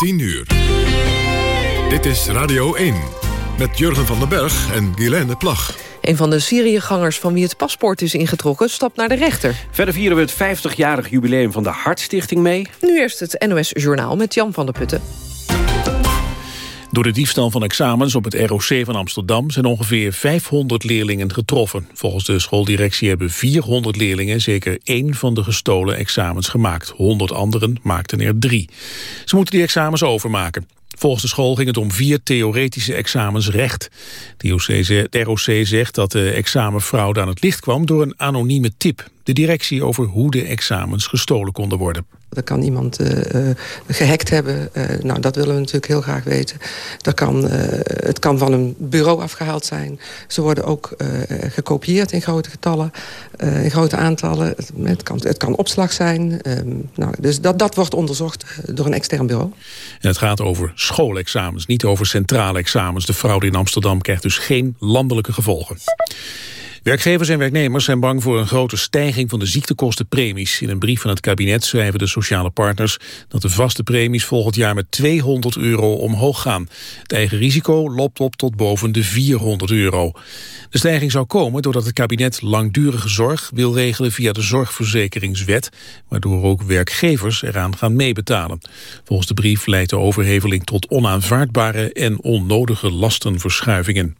10 uur. Dit is Radio 1 met Jurgen van den Berg en Guilaine Plag. Een van de Syriëgangers van wie het paspoort is ingetrokken... stapt naar de rechter. Verder vieren we het 50-jarig jubileum van de Hartstichting mee. Nu eerst het NOS Journaal met Jan van der Putten. Door de diefstal van examens op het ROC van Amsterdam zijn ongeveer 500 leerlingen getroffen. Volgens de schooldirectie hebben 400 leerlingen zeker één van de gestolen examens gemaakt. 100 anderen maakten er drie. Ze moeten die examens overmaken. Volgens de school ging het om vier theoretische examens recht. De ROC zegt dat de examenfraude aan het licht kwam door een anonieme tip. De directie over hoe de examens gestolen konden worden. Er kan iemand uh, gehackt hebben. Uh, nou, dat willen we natuurlijk heel graag weten. Dat kan, het kan van een bureau afgehaald zijn. Ze worden ook gekopieerd in grote getallen, in grote aantallen. Het kan, het kan opslag zijn. Ehm, nou, dus dat, dat wordt onderzocht door een extern bureau. En het gaat over schoolexamens, niet over centrale examens. De fraude in Amsterdam krijgt dus geen landelijke gevolgen. Werkgevers en werknemers zijn bang voor een grote stijging van de ziektekostenpremies. In een brief van het kabinet schrijven de sociale partners dat de vaste premies volgend jaar met 200 euro omhoog gaan. Het eigen risico loopt op tot boven de 400 euro. De stijging zou komen doordat het kabinet langdurige zorg wil regelen via de zorgverzekeringswet, waardoor ook werkgevers eraan gaan meebetalen. Volgens de brief leidt de overheveling tot onaanvaardbare en onnodige lastenverschuivingen.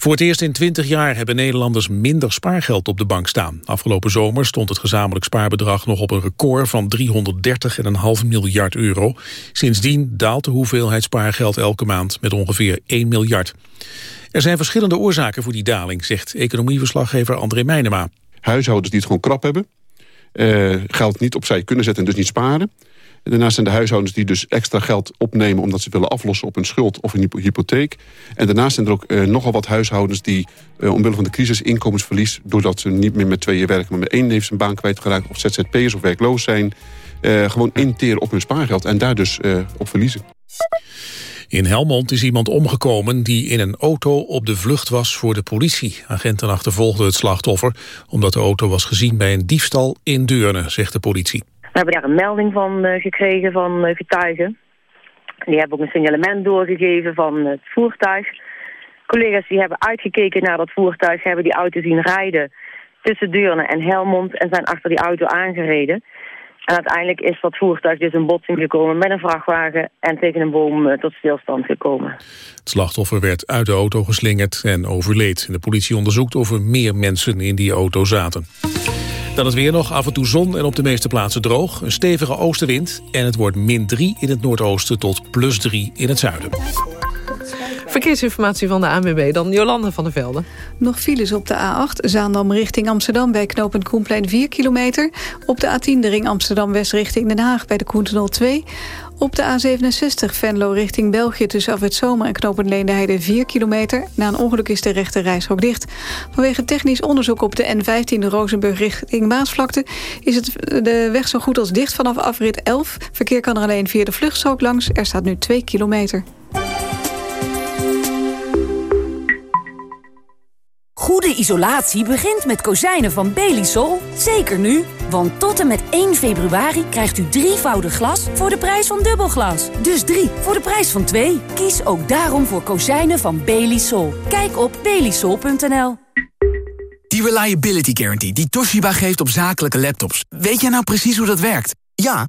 Voor het eerst in 20 jaar hebben Nederlanders minder spaargeld op de bank staan. Afgelopen zomer stond het gezamenlijk spaarbedrag nog op een record van 330,5 miljard euro. Sindsdien daalt de hoeveelheid spaargeld elke maand met ongeveer 1 miljard. Er zijn verschillende oorzaken voor die daling, zegt economieverslaggever André Meijnema. Huishoudens die het gewoon krap hebben, uh, geld niet opzij kunnen zetten en dus niet sparen. Daarnaast zijn de huishoudens die dus extra geld opnemen... omdat ze willen aflossen op een schuld of een hypotheek. En daarnaast zijn er ook uh, nogal wat huishoudens... die uh, omwille van de crisis inkomensverlies... doordat ze niet meer met tweeën werken... maar met één heeft zijn baan kwijtgeraakt... of ZZP'ers of werkloos zijn... Uh, gewoon interen op hun spaargeld en daar dus op verliezen. In Helmond is iemand omgekomen die in een auto op de vlucht was voor de politie. Agenten achtervolgden het slachtoffer omdat de auto was gezien bij een diefstal in Deurne, zegt de politie. We hebben daar een melding van uh, gekregen van uh, getuigen. Die hebben ook een signalement doorgegeven van het voertuig. Collega's die hebben uitgekeken naar dat voertuig, hebben die auto zien rijden tussen Deurne en Helmond en zijn achter die auto aangereden. En uiteindelijk is dat voertuig dus in botsing gekomen met een vrachtwagen en tegen een boom uh, tot stilstand gekomen. Het slachtoffer werd uit de auto geslingerd en overleed. De politie onderzoekt of er meer mensen in die auto zaten. Dan het weer nog, af en toe zon en op de meeste plaatsen droog. Een stevige oostenwind en het wordt min 3 in het noordoosten tot plus 3 in het zuiden. Verkeersinformatie van de ANWB, dan Jolande van der Velde. Nog files op de A8, Zaandam richting Amsterdam... bij knooppunt Koenplein 4 kilometer. Op de A10 de ring Amsterdam-West richting Den Haag... bij de Koentunnel 2. Op de A67 Venlo richting België tussen Zomer en knooppunt Leendeheide 4 kilometer. Na een ongeluk is de rechte reishok dicht. Vanwege technisch onderzoek op de N15 Rozenburg richting Maasvlakte... is het de weg zo goed als dicht vanaf afrit 11. Verkeer kan er alleen via de vluchtstrook langs. Er staat nu 2 kilometer. Goede isolatie begint met kozijnen van Belisol. Zeker nu, want tot en met 1 februari krijgt u drievoudig glas voor de prijs van dubbelglas. Dus drie voor de prijs van twee. Kies ook daarom voor kozijnen van Belisol. Kijk op belisol.nl. Die Reliability Guarantee die Toshiba geeft op zakelijke laptops. Weet jij nou precies hoe dat werkt? Ja,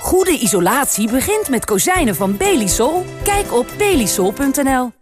Goede isolatie begint met kozijnen van Belisol. Kijk op belisol.nl.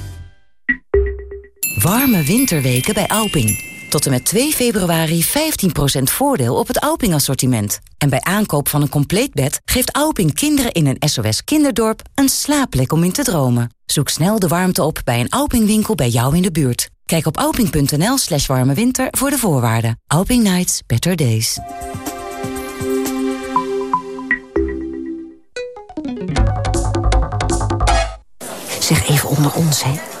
Warme winterweken bij Alping. Tot en met 2 februari 15% voordeel op het Alping-assortiment. En bij aankoop van een compleet bed geeft Alping kinderen in een SOS kinderdorp een slaapplek om in te dromen. Zoek snel de warmte op bij een Alping-winkel bij jou in de buurt. Kijk op alping.nl slash warme winter voor de voorwaarden. Alping Nights, better days. Zeg even onder ons, hè.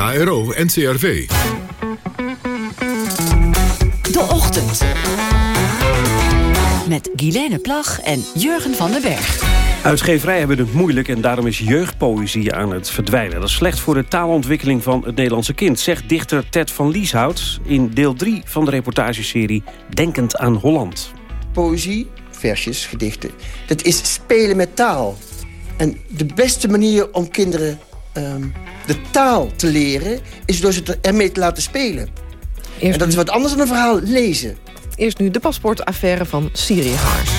KRO NCRV. De Ochtend. Met Guilaine Plag en Jurgen van den Berg. Uitgeverij hebben het moeilijk en daarom is jeugdpoëzie aan het verdwijnen. Dat is slecht voor de taalontwikkeling van het Nederlandse kind... zegt dichter Ted van Lieshout in deel 3 van de reportageserie Denkend aan Holland. Poëzie, versjes, gedichten, dat is spelen met taal. En de beste manier om kinderen ehm, de taal te leren... is door ze ermee te laten spelen. en dat is wat anders dan een verhaal lezen. Eerst nu de paspoortaffaire van Syriëgangers.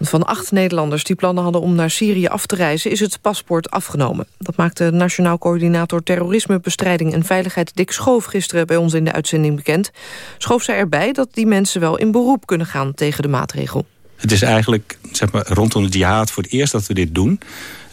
Van acht Nederlanders die plannen hadden om naar Syrië af te reizen... is het paspoort afgenomen. Dat maakte Nationaal Coördinator Terrorismebestrijding en Veiligheid... Dick Schoof gisteren bij ons in de uitzending bekend. Schoof zei erbij dat die mensen wel in beroep kunnen gaan tegen de maatregel. Het is eigenlijk zeg maar, rondom de jihad voor het eerst dat we dit doen.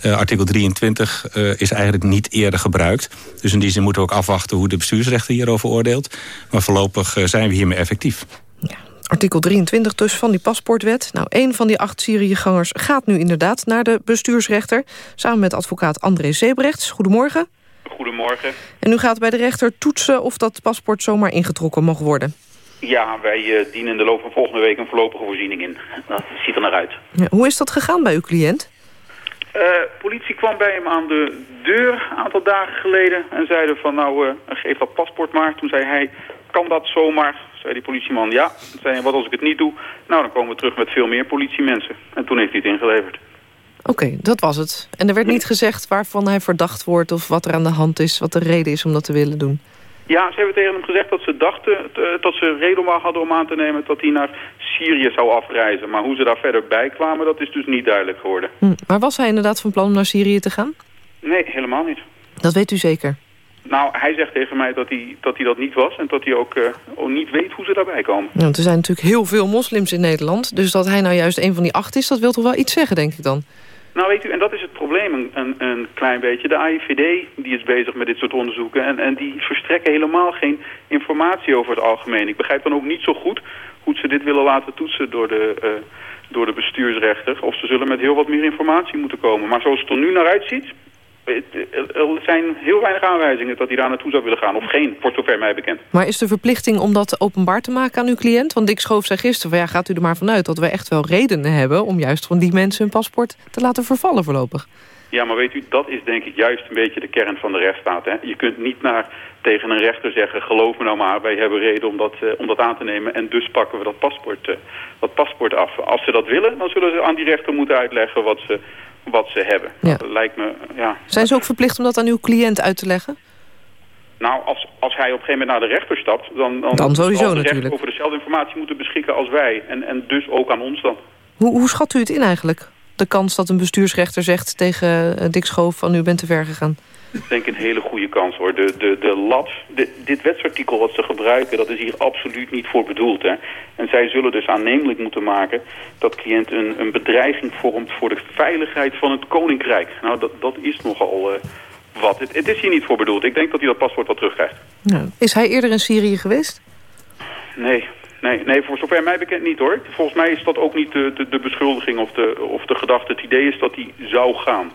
Uh, artikel 23 uh, is eigenlijk niet eerder gebruikt. Dus in die zin moeten we ook afwachten hoe de bestuursrechter hierover oordeelt. Maar voorlopig uh, zijn we hiermee effectief. Ja, artikel 23 dus van die paspoortwet. Nou, een van die acht Syriëgangers gaat nu inderdaad naar de bestuursrechter... samen met advocaat André Zebrechts. Goedemorgen. Goedemorgen. En u gaat bij de rechter toetsen of dat paspoort zomaar ingetrokken mag worden. Ja, wij dienen in de loop van volgende week een voorlopige voorziening in. Dat ziet er naar uit. Ja, hoe is dat gegaan bij uw cliënt? Uh, politie kwam bij hem aan de deur een aantal dagen geleden en zeiden van nou uh, geef dat paspoort maar. Toen zei hij, kan dat zomaar? Zei die politieman, ja. Toen zei hij, wat als ik het niet doe? Nou, dan komen we terug met veel meer politiemensen. En toen heeft hij het ingeleverd. Oké, okay, dat was het. En er werd niet gezegd waarvan hij verdacht wordt of wat er aan de hand is, wat de reden is om dat te willen doen? Ja, ze hebben tegen hem gezegd dat ze dachten dat ze reden hadden om aan te nemen dat hij naar Syrië zou afreizen. Maar hoe ze daar verder bij kwamen, dat is dus niet duidelijk geworden. Hm. Maar was hij inderdaad van plan om naar Syrië te gaan? Nee, helemaal niet. Dat weet u zeker? Nou, hij zegt tegen mij dat hij dat, hij dat niet was en dat hij ook, uh, ook niet weet hoe ze daarbij komen. Want er zijn natuurlijk heel veel moslims in Nederland. Dus dat hij nou juist een van die acht is, dat wil toch wel iets zeggen, denk ik dan? Nou weet u, en dat is het probleem een, een, klein beetje. De AIVD die is bezig met dit soort onderzoeken en, en die verstrekken helemaal geen informatie over het algemeen. Ik begrijp dan ook niet zo goed hoe ze dit willen laten toetsen door de, uh, door de bestuursrechter. Of ze zullen met heel wat meer informatie moeten komen. Maar zoals het er nu naar uitziet, er zijn heel weinig aanwijzingen dat hij daar naartoe zou willen gaan. Of geen, voor zover mij bekend. Maar is de verplichting om dat openbaar te maken aan uw cliënt? Want Dick Schoof zei gisteren, ja, gaat u er maar vanuit dat we echt wel redenen hebben... om juist van die mensen hun paspoort te laten vervallen voorlopig. Ja, maar weet u, dat is denk ik juist een beetje de kern van de rechtsstaat. Hè? Je kunt niet naar, tegen een rechter zeggen, geloof me nou maar, wij hebben reden om dat, uh, om dat aan te nemen en dus pakken we dat paspoort, uh, dat paspoort af. Als ze dat willen, dan zullen ze aan die rechter moeten uitleggen wat ze, wat ze hebben. Ja. Dat lijkt me, ja. Zijn ze ook verplicht om dat aan uw cliënt uit te leggen? Nou, als, als hij op een gegeven moment naar de rechter stapt... dan, dan, dan sowieso de natuurlijk. over dezelfde informatie moeten beschikken als wij. En, en dus ook aan ons dan. Hoe, hoe schat u het in eigenlijk? De kans dat een bestuursrechter zegt tegen uh, Dick Schoof van u bent te ver gegaan? Ik denk een hele goede kans hoor. De, de, de lat, de, dit wetsartikel wat ze gebruiken, dat is hier absoluut niet voor bedoeld. Hè? En zij zullen dus aannemelijk moeten maken dat cliënt een, een bedreiging vormt voor de veiligheid van het koninkrijk. Nou, dat, dat is nogal uh, wat. Het, het, is hier niet voor bedoeld. Ik denk dat hij dat paspoort wel terugkrijgt. Nou, is hij eerder in Syrië geweest? Nee, Nee, nee, voor zover mij bekend niet hoor. Volgens mij is dat ook niet de, de, de beschuldiging of de, of de gedachte. Het idee is dat hij zou gaan.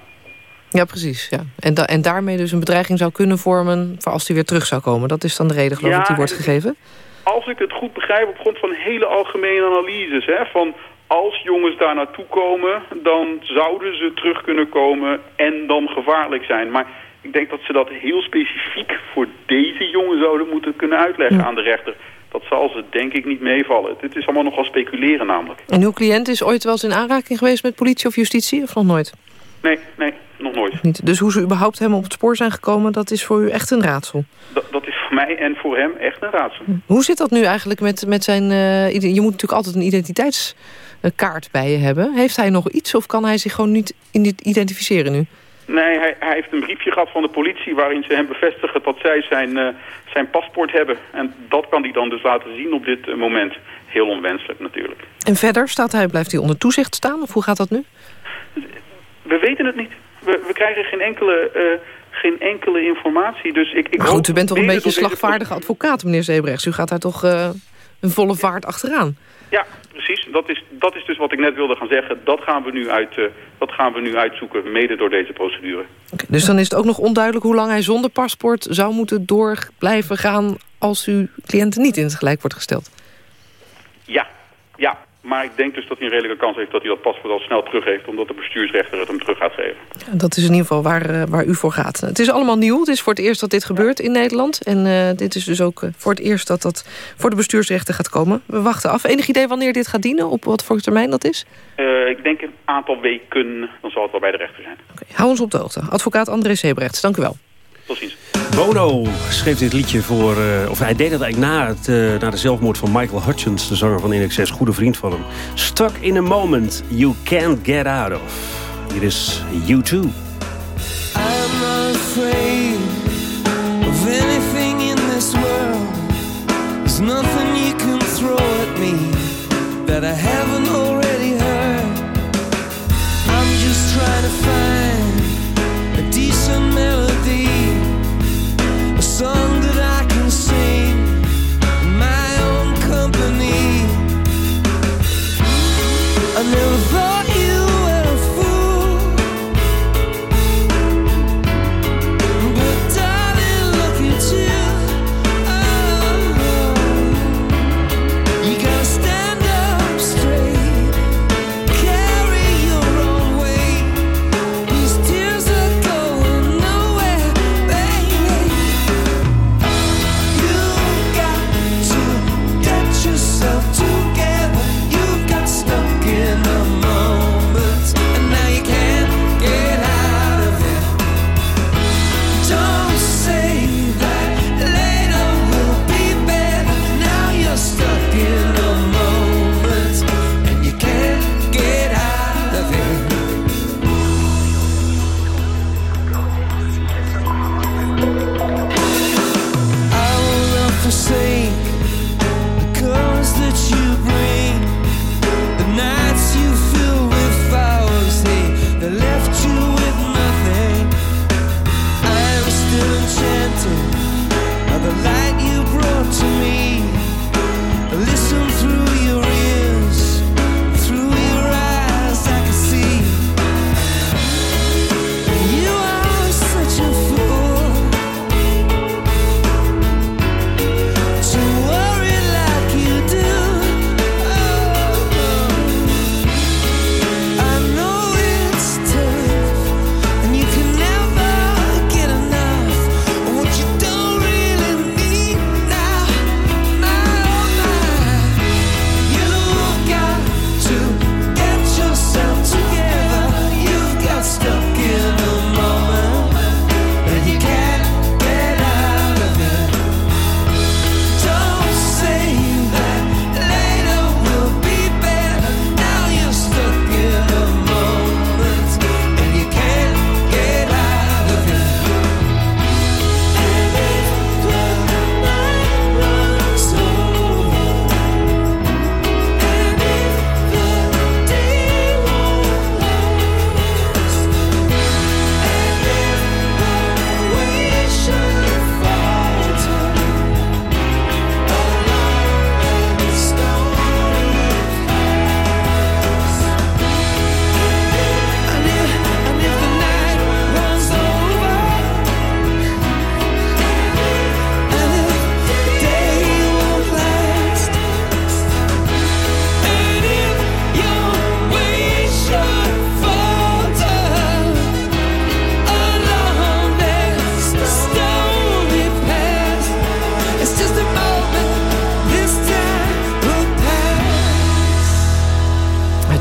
Ja, precies. Ja. En, da en daarmee dus een bedreiging zou kunnen vormen... voor als hij weer terug zou komen. Dat is dan de reden, geloof ik, ja, die wordt gegeven? Als ik het goed begrijp, op grond van hele algemene analyses... Hè, van als jongens daar naartoe komen, dan zouden ze terug kunnen komen... en dan gevaarlijk zijn. Maar Ik denk dat ze dat heel specifiek voor deze jongen zouden moeten kunnen uitleggen aan de rechter. Dat zal ze denk ik niet meevallen. Dit is allemaal nogal speculeren namelijk. En uw cliënt is ooit wel eens in aanraking geweest met politie of justitie of nog nooit? Nee, nee, nog nooit. Niet. Dus hoe ze überhaupt hem op het spoor zijn gekomen, dat is voor u echt een raadsel? Dat, dat is voor mij en voor hem echt een raadsel. Hoe zit dat nu eigenlijk met, met zijn... eh, je moet natuurlijk altijd een identiteitskaart bij je hebben. Heeft hij nog iets of kan hij zich gewoon niet identificeren nu? Nee, hij, hij heeft een briefje gehad van de politie waarin ze hem bevestigen dat zij zijn, eh, zijn paspoort hebben. En dat kan hij dan dus laten zien op dit eh, moment. Heel onwenselijk natuurlijk. En verder staat hij, blijft hij onder toezicht staan? Of hoe gaat dat nu? We weten het niet. We, we krijgen geen enkele, eh, geen enkele informatie. Dus ik, ik Maar goed, u bent toch een beetje deze slagvaardige advocaat, meneer Zebrechts. U gaat daar toch een volle vaart achteraan? Ja, precies. Dat is, dat is dus wat ik net wilde gaan zeggen. Dat gaan we nu, uit, eh, dat gaan we nu uitzoeken, mede door deze procedure. Dus dan is het ook nog onduidelijk hoe lang hij zonder paspoort zou moeten door blijven gaan als uw cliënt niet in het gelijk wordt gesteld. Ja, ja. Maar ik denk dus dat hij een redelijke kans heeft dat hij dat paspoort al snel teruggeeft... omdat de bestuursrechter het hem terug gaat geven. Dat is in ieder geval waar, eh, waar u voor gaat. Het is allemaal nieuw. Het is voor het eerst dat dit gebeurt in Nederland. En eh, dit is dus ook eh, voor het eerst dat dat voor de bestuursrechter gaat komen. We wachten af. Enig idee wanneer dit gaat dienen? Op wat voor termijn dat is? Ik denk een aantal weken, dan zal het wel bij de rechter zijn. Hou ons op de hoogte. Advocaat André Sebrechts, dank u wel. Tot ziens. Bono schreef dit liedje voor... eh, of hij deed het eigenlijk na, het, eh, na de zelfmoord van Michael Hutchins... de zanger van INXS, goede vriend van hem. Stuck in a moment you can't get out of. Hier is U2. I'm not afraid of anything in this world. There's nothing you can throw at me that I haven't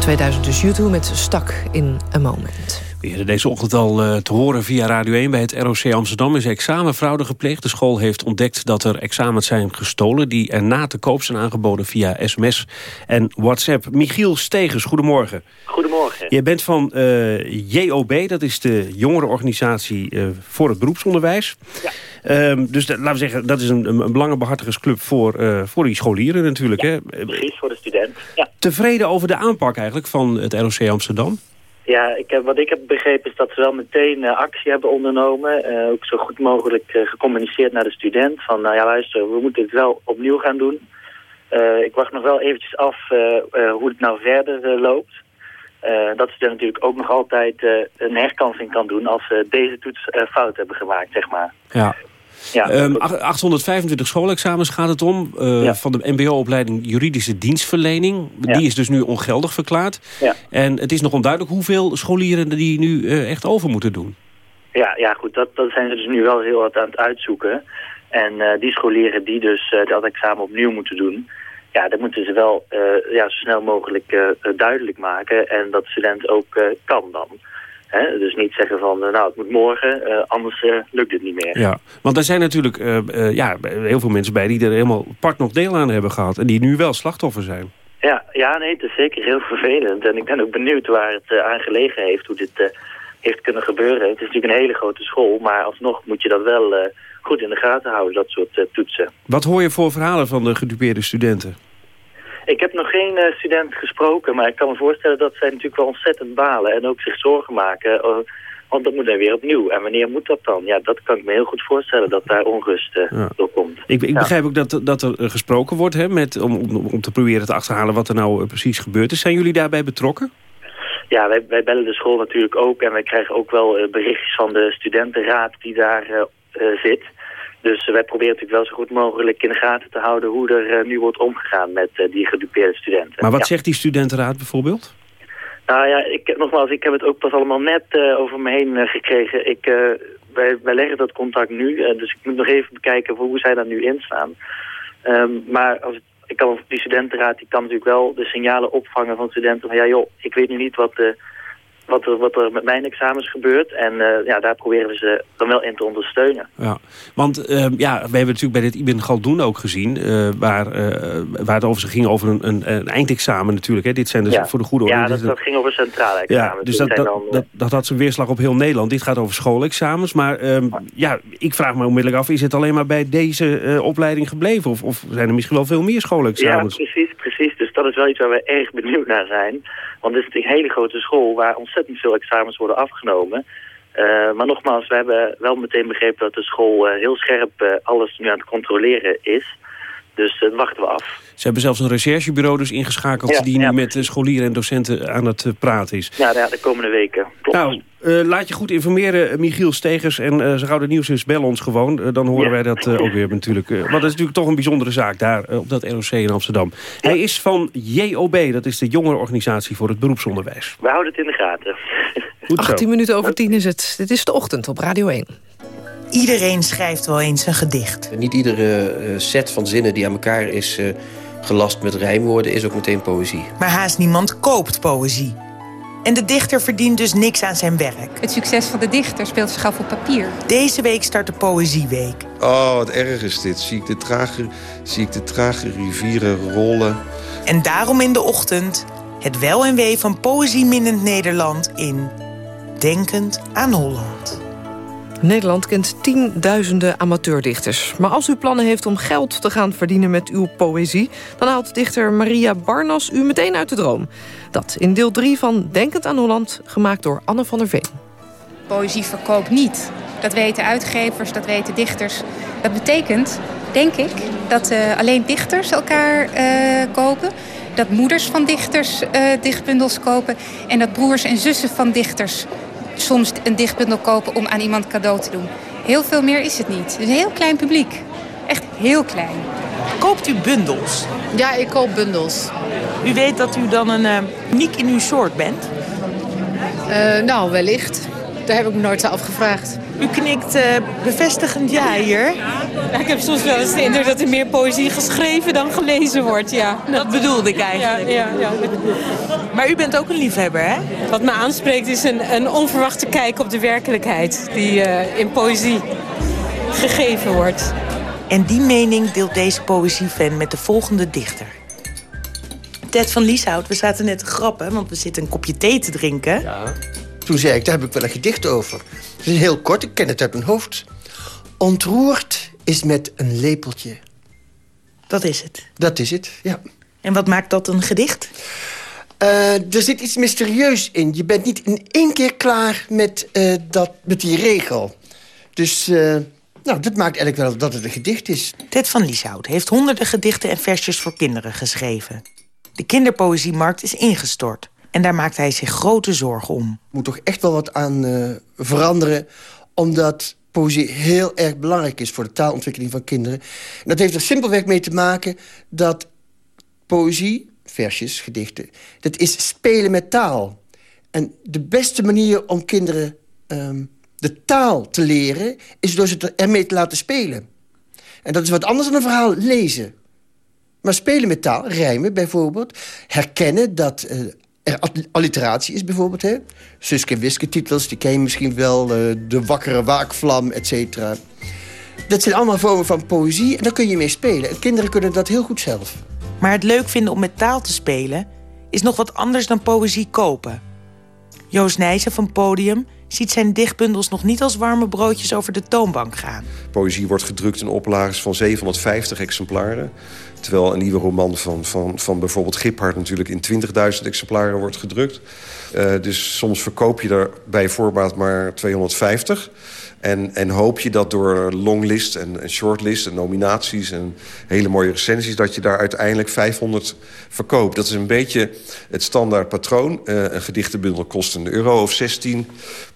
2000 dus YouTube met Stak in a Moment. We hadden deze ochtend al uh, te horen via Radio 1 bij het ROC Amsterdam is examenfraude gepleegd. De school heeft ontdekt dat er examens zijn gestolen die erna te koop zijn aangeboden via sms en WhatsApp. Michiel Stegers, goedemorgen. Goedemorgen. Je bent van uh, JOB, dat is de jongerenorganisatie uh, voor het beroepsonderwijs. Ja. Um, dus laten we zeggen, dat is een, een belangenbehartigersclub voor, uh, voor die scholieren natuurlijk. Ja, hè? precies, voor de student. Ja. Tevreden over de aanpak eigenlijk van het ROC Amsterdam? Ja, ik heb, wat ik heb begrepen is dat ze wel meteen uh, actie hebben ondernomen. Uh, ook zo goed mogelijk uh, gecommuniceerd naar de student. Van, nou ja, luister, we moeten het wel opnieuw gaan doen. ik wacht nog wel eventjes af hoe het nou verder loopt. dat ze er natuurlijk ook nog altijd een herkansing kan doen als ze deze toets fout hebben gemaakt, zeg maar. Ja. Ja, um, 825 schoolexamens gaat het om. Uh, ja. Van de mbo-opleiding juridische dienstverlening. Ja. Die is dus nu ongeldig verklaard. Ja. En het is nog onduidelijk hoeveel scholieren die nu uh, echt over moeten doen. Ja, ja goed, dat, dat zijn ze dus nu wel heel wat aan het uitzoeken. En uh, die scholieren die dus dat examen opnieuw moeten doen... ja, dat moeten ze wel ja, zo snel mogelijk duidelijk maken. En dat de student ook kan dan. He, dus niet zeggen van, nou, het moet morgen, uh, anders uh, lukt het niet meer. Ja, want er zijn natuurlijk uh, ja, heel veel mensen bij die er helemaal part nog deel aan hebben gehad... en die nu wel slachtoffer zijn. Ja, ja nee, het is zeker heel vervelend. En ik ben ook benieuwd waar het aan gelegen heeft, hoe dit heeft kunnen gebeuren. Het is natuurlijk een hele grote school, maar alsnog moet je dat wel goed in de gaten houden, dat soort toetsen. Wat hoor je voor verhalen van de gedupeerde studenten? Ik heb nog geen uh, student gesproken, maar ik kan me voorstellen dat zij natuurlijk wel ontzettend balen en ook zich zorgen maken. Uh, want dat moet dan weer opnieuw. En wanneer moet dat dan? Ja, dat kan ik me heel goed voorstellen dat daar onrust uh, ja. door komt. Ik, ik ja. begrijp ook dat, dat er gesproken wordt hè, met, om, om, om te proberen te achterhalen wat er nou precies gebeurd is. Zijn jullie daarbij betrokken? Ja, wij, wij bellen de school natuurlijk ook en wij krijgen ook wel berichtjes van de studentenraad die daar zit. Dus wij proberen natuurlijk wel zo goed mogelijk in de gaten te houden hoe er uh, nu wordt omgegaan met uh, die gedupeerde studenten. Maar wat ja. zegt die studentenraad bijvoorbeeld? Nou ja, ik, nogmaals, ik heb het ook pas allemaal net uh, over me heen gekregen. Ik, wij, wij leggen dat contact nu, dus ik moet nog even bekijken hoe zij daar nu in staan. Um, maar als, ik kan, die studentenraad die kan natuurlijk wel de signalen opvangen van studenten van ja joh, ik weet nu niet wat de wat er, wat er met mijn examens gebeurt. En uh, ja, daar proberen we ze dan wel in te ondersteunen. Ja, want uh, ja, we hebben natuurlijk bij dit Ibn Galdoen ook gezien... Uh, waar, waar het over ging over een, een, een, eindexamen natuurlijk. Hè. Dit zijn dus ja. voor de goede orde. Ja, dat, dat ging over centrale examens. Ja, dus dat, dat, dan, dat, dat had zijn weerslag op heel Nederland. Dit gaat over schoolexamens. Maar ehm, ja, ik vraag me onmiddellijk af... is het alleen maar bij deze opleiding gebleven? Of, of zijn er misschien wel veel meer schoolexamens? Ja, precies, precies. Dus dat is wel iets waar we erg benieuwd naar zijn... Want het is een hele grote school waar ontzettend veel examens worden afgenomen. Uh, maar nogmaals, we hebben wel meteen begrepen dat de school uh, heel scherp uh, alles nu aan het controleren is. Dus dat wachten we af. Ze hebben zelfs een recherchebureau dus ingeschakeld... Ja, die nu ja, met scholieren en docenten aan het praten is. Ja, de, de komende weken. Klopt. Nou, laat je goed informeren, Michiel Stegers. En gauw het nieuws is, bel ons gewoon. dan horen Ja. wij dat ook weer natuurlijk. want dat is natuurlijk toch een bijzondere zaak daar op dat ROC in Amsterdam. Hij is van JOB, dat is de jongerenorganisatie voor het beroepsonderwijs. We houden het in de gaten. Goed zo. 18 minuten over 10 is het. Dit is de ochtend op Radio 1. Iedereen schrijft wel eens een gedicht. Niet iedere uh, set van zinnen die aan elkaar is uh, gelast met rijmwoorden is ook meteen poëzie. Maar haast niemand koopt poëzie. En de dichter verdient dus niks aan zijn werk. Het succes van de dichter speelt zich af op papier. Deze week start de Poëzieweek. Oh, wat erg is dit. Zie ik de trage, zie ik de trage rivieren rollen. En daarom in de ochtend het wel en wee van poëzieminnend Nederland in Denkend aan Holland. Nederland kent tienduizenden amateurdichters. Maar als u plannen heeft om geld te gaan verdienen met uw poëzie... dan haalt dichter Maria Barnas u meteen uit de droom. Dat in deel 3 van Denkend aan Holland, gemaakt door Anne van der Veen. Poëzie verkoopt niet. Dat weten uitgevers, dat weten dichters. Dat betekent, denk ik, dat uh, alleen dichters elkaar uh, kopen... dat moeders van dichters uh, dichtbundels kopen... en dat broers en zussen van dichters soms een dichtbundel kopen om aan iemand cadeau te doen. Heel veel meer is het niet. Het is een heel klein publiek. Echt heel klein. Koopt u bundels? Ja, ik koop bundels. U weet dat u dan een uh, uniek in uw soort bent? Uh, nou, wellicht. Daar heb ik me nooit zo afgevraagd. U knikt uh, bevestigend ja hier. Ja, ik heb soms wel eens de indruk dat er meer poëzie geschreven dan gelezen wordt, ja. Dat bedoelde ik eigenlijk. Ja, ja, ja. Maar u bent ook een liefhebber, hè? Wat me aanspreekt is een, een onverwachte kijk op de werkelijkheid... die uh, in poëzie gegeven wordt. En die mening deelt deze poëziefan met de volgende dichter. Ted van Lieshout, we zaten net te grappen, want we zitten een kopje thee te drinken. Ja. Toen zei ik, daar heb ik wel een gedicht over. Het is heel kort, ik ken het uit mijn hoofd. Ontroerd is met een lepeltje. Dat is het? Dat is het, ja. En wat maakt dat een gedicht? Uh, er zit iets mysterieus in. Je bent niet in één keer klaar met, uh, dat, met die regel. Dus uh, nou, dat maakt eigenlijk wel dat het een gedicht is. Ted van Lieshout heeft honderden gedichten en versjes voor kinderen geschreven. De kinderpoëziemarkt is ingestort. En daar maakt hij zich grote zorgen om. Er moet toch echt wel wat aan uh, veranderen... omdat poëzie heel erg belangrijk is voor de taalontwikkeling van kinderen. En dat heeft er simpelweg mee te maken dat poëzie, versjes, gedichten... dat is spelen met taal. En de beste manier om kinderen um, de taal te leren... is door ze ermee te laten spelen. En dat is wat anders dan een verhaal lezen. Maar spelen met taal, rijmen bijvoorbeeld... herkennen dat er alliteratie is bijvoorbeeld. Hè? Suske en Wiske titels, die ken je misschien wel. Uh, de wakkere waakvlam, et cetera. Dat zijn allemaal vormen van poëzie en daar kun je mee spelen. En kinderen kunnen dat heel goed zelf. Maar het leuk vinden om met taal te spelen... is nog wat anders dan poëzie kopen. Joost Nijssen van Podium ziet zijn dichtbundels nog niet als warme broodjes over de toonbank gaan. Poëzie wordt gedrukt in oplages van 750 exemplaren. Terwijl een nieuwe roman van, van, van bijvoorbeeld Giphart natuurlijk in 20.000 exemplaren wordt gedrukt. Uh, dus soms verkoop je er bij voorbaat maar 250. En, en hoop je dat door longlist en, en shortlist en nominaties en hele mooie recensies... dat je daar uiteindelijk 500 verkoopt. Dat is een beetje het standaard patroon. Uh, een gedichtenbundel kost een euro of 16.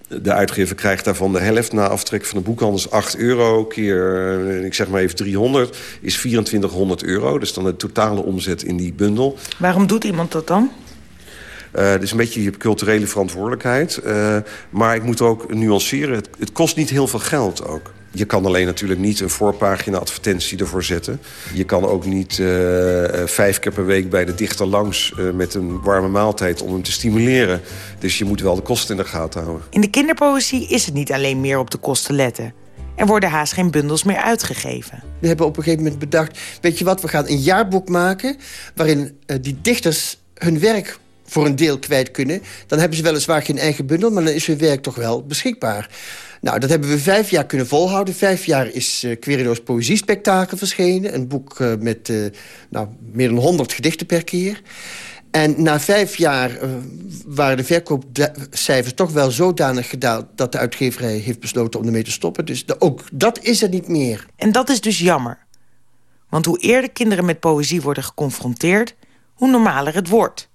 De uitgever krijgt daarvan de helft na aftrek van de boekhandels 8 euro. Keer, ik zeg maar even 300, is 2400 euro. Dus dan de totale omzet in die bundel. Waarom doet iemand dat dan? Uh, het is een beetje je culturele verantwoordelijkheid. Uh, maar ik moet ook nuanceren. Het, het kost niet heel veel geld ook. Je kan alleen natuurlijk niet een voorpagina advertentie ervoor zetten. Je kan ook niet uh, vijf keer per week bij de dichter langs... Uh, met een warme maaltijd om hem te stimuleren. Dus je moet wel de kosten in de gaten houden. In de kinderpoëzie is het niet alleen meer op de kosten letten. Er worden haast geen bundels meer uitgegeven. We hebben op een gegeven moment bedacht... weet je wat, we gaan een jaarboek maken... waarin uh, die dichters hun werk voor een deel kwijt kunnen... dan hebben ze weliswaar geen eigen bundel... maar dan is hun werk toch wel beschikbaar. Nou, dat hebben we vijf jaar kunnen volhouden. Vijf jaar is uh, Querido's Poëziespektakel verschenen. Een boek uh, met uh, nou, meer dan honderd gedichten per keer. En na vijf jaar waren de verkoopcijfers toch wel zodanig gedaald... dat de uitgeverij heeft besloten om ermee te stoppen. Dus ook dat is er niet meer. En dat is dus jammer. Want hoe eerder kinderen met poëzie worden geconfronteerd... hoe normaler het wordt.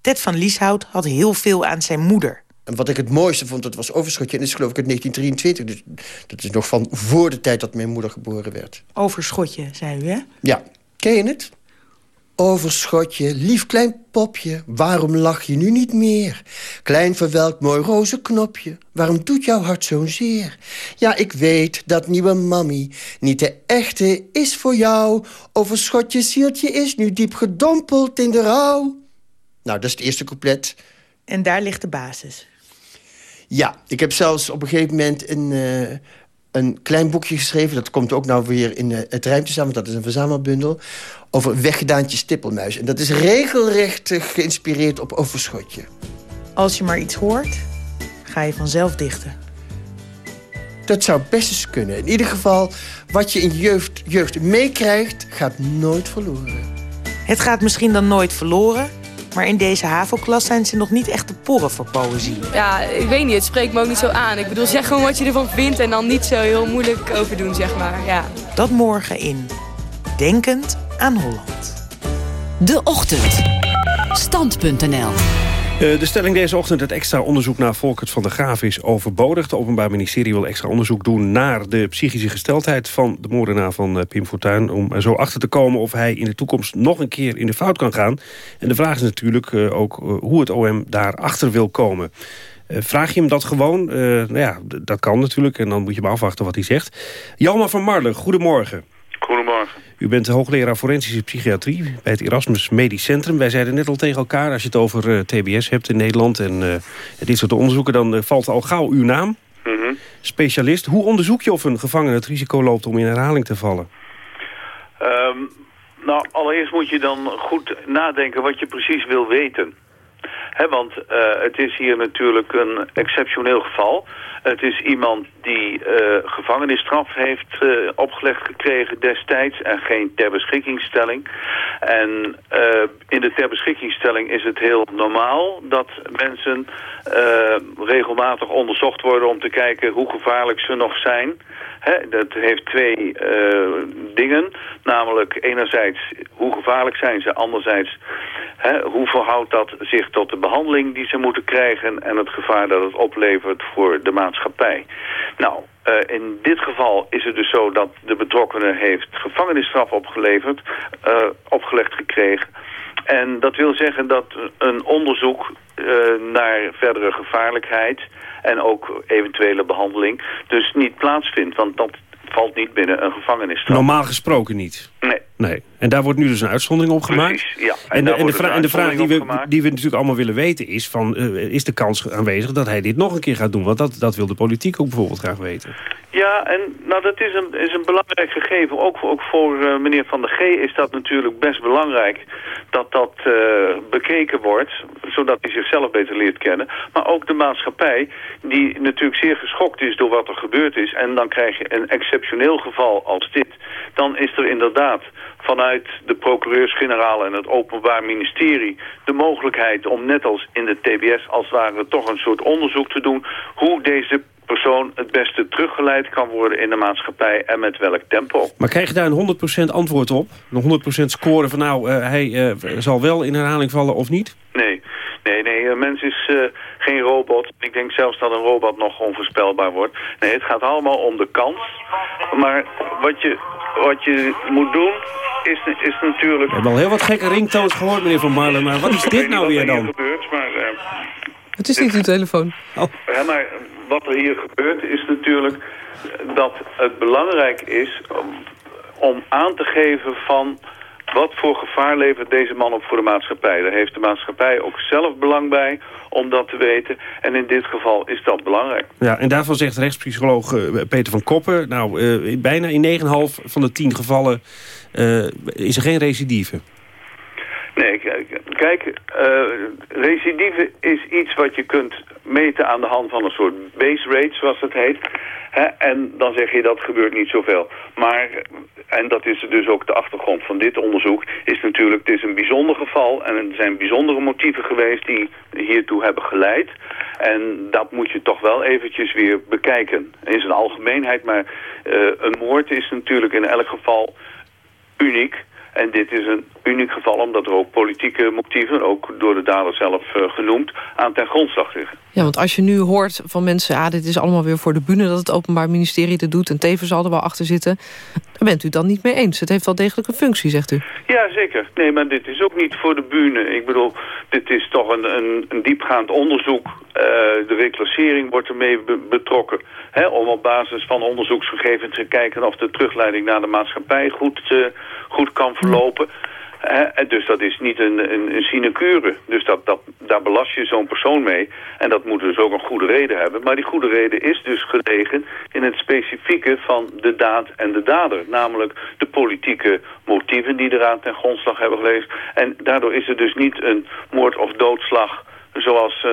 Ted van Lieshout had heel veel aan zijn moeder. En wat ik het mooiste vond, dat was Overschotje. En dat is geloof ik uit 1923. Dus dat is nog van voor de tijd dat mijn moeder geboren werd. Overschotje, zei u, hè? Ja. Ken je het? Overschotje, lief klein popje, waarom lach je nu niet meer? Klein verwelkt mooi roze knopje, waarom doet jouw hart zo'n zeer? Ja, ik weet dat nieuwe mammy niet de echte is voor jou. Overschotje zieltje is nu diep gedompeld in de rouw. Nou, dat is het eerste couplet. En daar ligt de basis. Ja, ik heb zelfs op een gegeven moment een, uh, een klein boekje geschreven. Dat komt ook nou weer in uh, het ruimte samen, want dat is een verzamelbundel. Over weggedaantje stippelmuis. En dat is regelrecht geïnspireerd op Overschotje. Als je maar iets hoort, ga je vanzelf dichten. Dat zou best eens kunnen. In ieder geval, wat je in jeugd, jeugd meekrijgt, gaat nooit verloren. Het gaat misschien dan nooit verloren... Maar in deze HAVO-klas zijn ze nog niet echt de porren voor poëzie. Ja, ik weet niet. Het spreekt me ook niet zo aan. Ik bedoel, zeg gewoon wat je ervan vindt... en dan niet zo heel moeilijk over doen, zeg maar. Ja. Dat morgen in Denkend aan Holland. De Ochtend. Stand.nl Uh, de stelling deze ochtend, het extra onderzoek naar Volkert van der Graaf is overbodig. De Openbaar Ministerie wil extra onderzoek doen naar de psychische gesteldheid van de moordenaar van uh, Pim Fortuyn. Om er zo achter te komen of hij in de toekomst nog een keer in de fout kan gaan. En de vraag is natuurlijk uh, ook hoe het OM daarachter wil komen. Eh, vraag je hem dat gewoon? Eh, nou ja, dat kan natuurlijk en dan moet je maar afwachten wat hij zegt. Jalma van Marle, goedemorgen. Goedemorgen. U bent hoogleraar forensische psychiatrie bij het Erasmus Medisch Centrum. Wij zeiden net al tegen elkaar, als je het over uh, TBS hebt in Nederland... en uh, dit soort onderzoeken, dan valt al gauw uw naam. Mm -hmm. Specialist. Hoe onderzoek je of een gevangene het risico loopt om in herhaling te vallen? Um, nou, allereerst moet je dan goed nadenken wat je precies wil weten. Want uh, het is hier natuurlijk een exceptioneel geval. Het is iemand die uh, gevangenisstraf heeft uh, opgelegd gekregen destijds en geen ter beschikkingstelling. En in de ter beschikkingstelling is het heel normaal dat mensen regelmatig onderzocht worden om te kijken hoe gevaarlijk ze nog zijn. Dat heeft twee uh, dingen. Namelijk enerzijds hoe gevaarlijk zijn ze. Anderzijds hoe verhoudt dat zich tot de behandeling die ze moeten krijgen. En het gevaar dat het oplevert voor de maatschappij. Nou, uh, in dit geval is het dus zo dat de betrokkenen heeft gevangenisstraf opgeleverd, uh, opgelegd gekregen. En dat wil zeggen dat een onderzoek naar verdere gevaarlijkheid en ook eventuele behandeling dus niet plaatsvindt. Want dat valt niet binnen een gevangenisstraf. Normaal gesproken niet? Nee. Nee. En daar wordt nu dus een uitzondering op gemaakt? Precies, ja. En, En, de, daar en, de, wordt vra- een en de vraag die we, die we natuurlijk allemaal willen weten is... Van, eh, is de kans aanwezig dat hij dit nog een keer gaat doen? Want dat, dat wil de politiek ook bijvoorbeeld graag weten. Ja, en nou, dat is een, is een belangrijk gegeven. Ook, voor- ook voor eh, meneer Van der G is dat natuurlijk best belangrijk dat dat eh, bekeken wordt, zodat hij zichzelf beter leert kennen. Maar ook de maatschappij, die natuurlijk zeer geschokt is door wat er gebeurd is. En dan krijg je een exceptioneel geval als dit. Dan is er inderdaad vanuit de procureurs-generaal en het Openbaar Ministerie de mogelijkheid om net als in de TBS als het ware toch een soort onderzoek te doen hoe deze persoon het beste teruggeleid kan worden in de maatschappij en met welk tempo. Maar krijg je daar een 100% antwoord op? Een 100% score van nou, eh, hij eh, zal wel in herhaling vallen of niet? Nee, nee, nee, een mens is eh, geen robot. Ik denk zelfs dat een robot nog onvoorspelbaar wordt. Nee, het gaat allemaal om de kans. Maar wat je, wat je moet doen is, is natuurlijk... We hebben al heel wat gekke ringtoons gehoord, meneer Van Marlen. Maar wat is Ik dit nou weer er hier dan? gebeurt, maar... eh, Het is niet uw telefoon. Ja, maar wat er hier gebeurt is natuurlijk dat het belangrijk is om, om aan te geven van wat voor gevaar levert deze man op voor de maatschappij. Daar heeft de maatschappij ook zelf belang bij om dat te weten. En in dit geval is dat belangrijk. Ja, en daarvan zegt rechtspsycholoog eh, Peter van Koppen... nou, eh, bijna in 9,5 van de 10 gevallen eh, is er geen recidive. Nee, kijk, kijk eh, recidive is iets wat je kunt meten aan de hand van een soort base rate, zoals het heet. Hè, en dan zeg je dat gebeurt niet zoveel. Maar, en dat is dus ook de achtergrond van dit onderzoek, is natuurlijk, het is een bijzonder geval en er zijn bijzondere motieven geweest die hiertoe hebben geleid. En dat moet je toch wel eventjes weer bekijken. In zijn algemeenheid, maar eh, een moord is natuurlijk in elk geval uniek. En dit is een uniek geval omdat er ook politieke motieven, ook door de dader zelf eh, genoemd, aan ten grondslag liggen. Ja, want als je nu hoort van mensen... ah, dit is allemaal weer voor de bühne dat het Openbaar Ministerie dit doet... en Teven zal er wel achter zitten... dan bent u het dan niet mee eens. Het heeft wel degelijk een functie, zegt u. Ja, zeker. Nee, maar dit is ook niet voor de bühne. Ik bedoel, dit is toch een, een, een diepgaand onderzoek. Eh, de reclassering wordt ermee be- betrokken. Hè, om op basis van onderzoeksgegevens te kijken of de terugleiding naar de maatschappij goed, eh, goed kan verlopen. Dus dat is niet een, een, een sinecure. Dus dat, dat, daar belast je zo'n persoon mee. En dat moet dus ook een goede reden hebben. Maar die goede reden is dus gelegen in het specifieke van de daad en de dader. Namelijk de politieke motieven die eraan ten grondslag hebben gelezen. En daardoor is er dus niet een moord of doodslag zoals eh,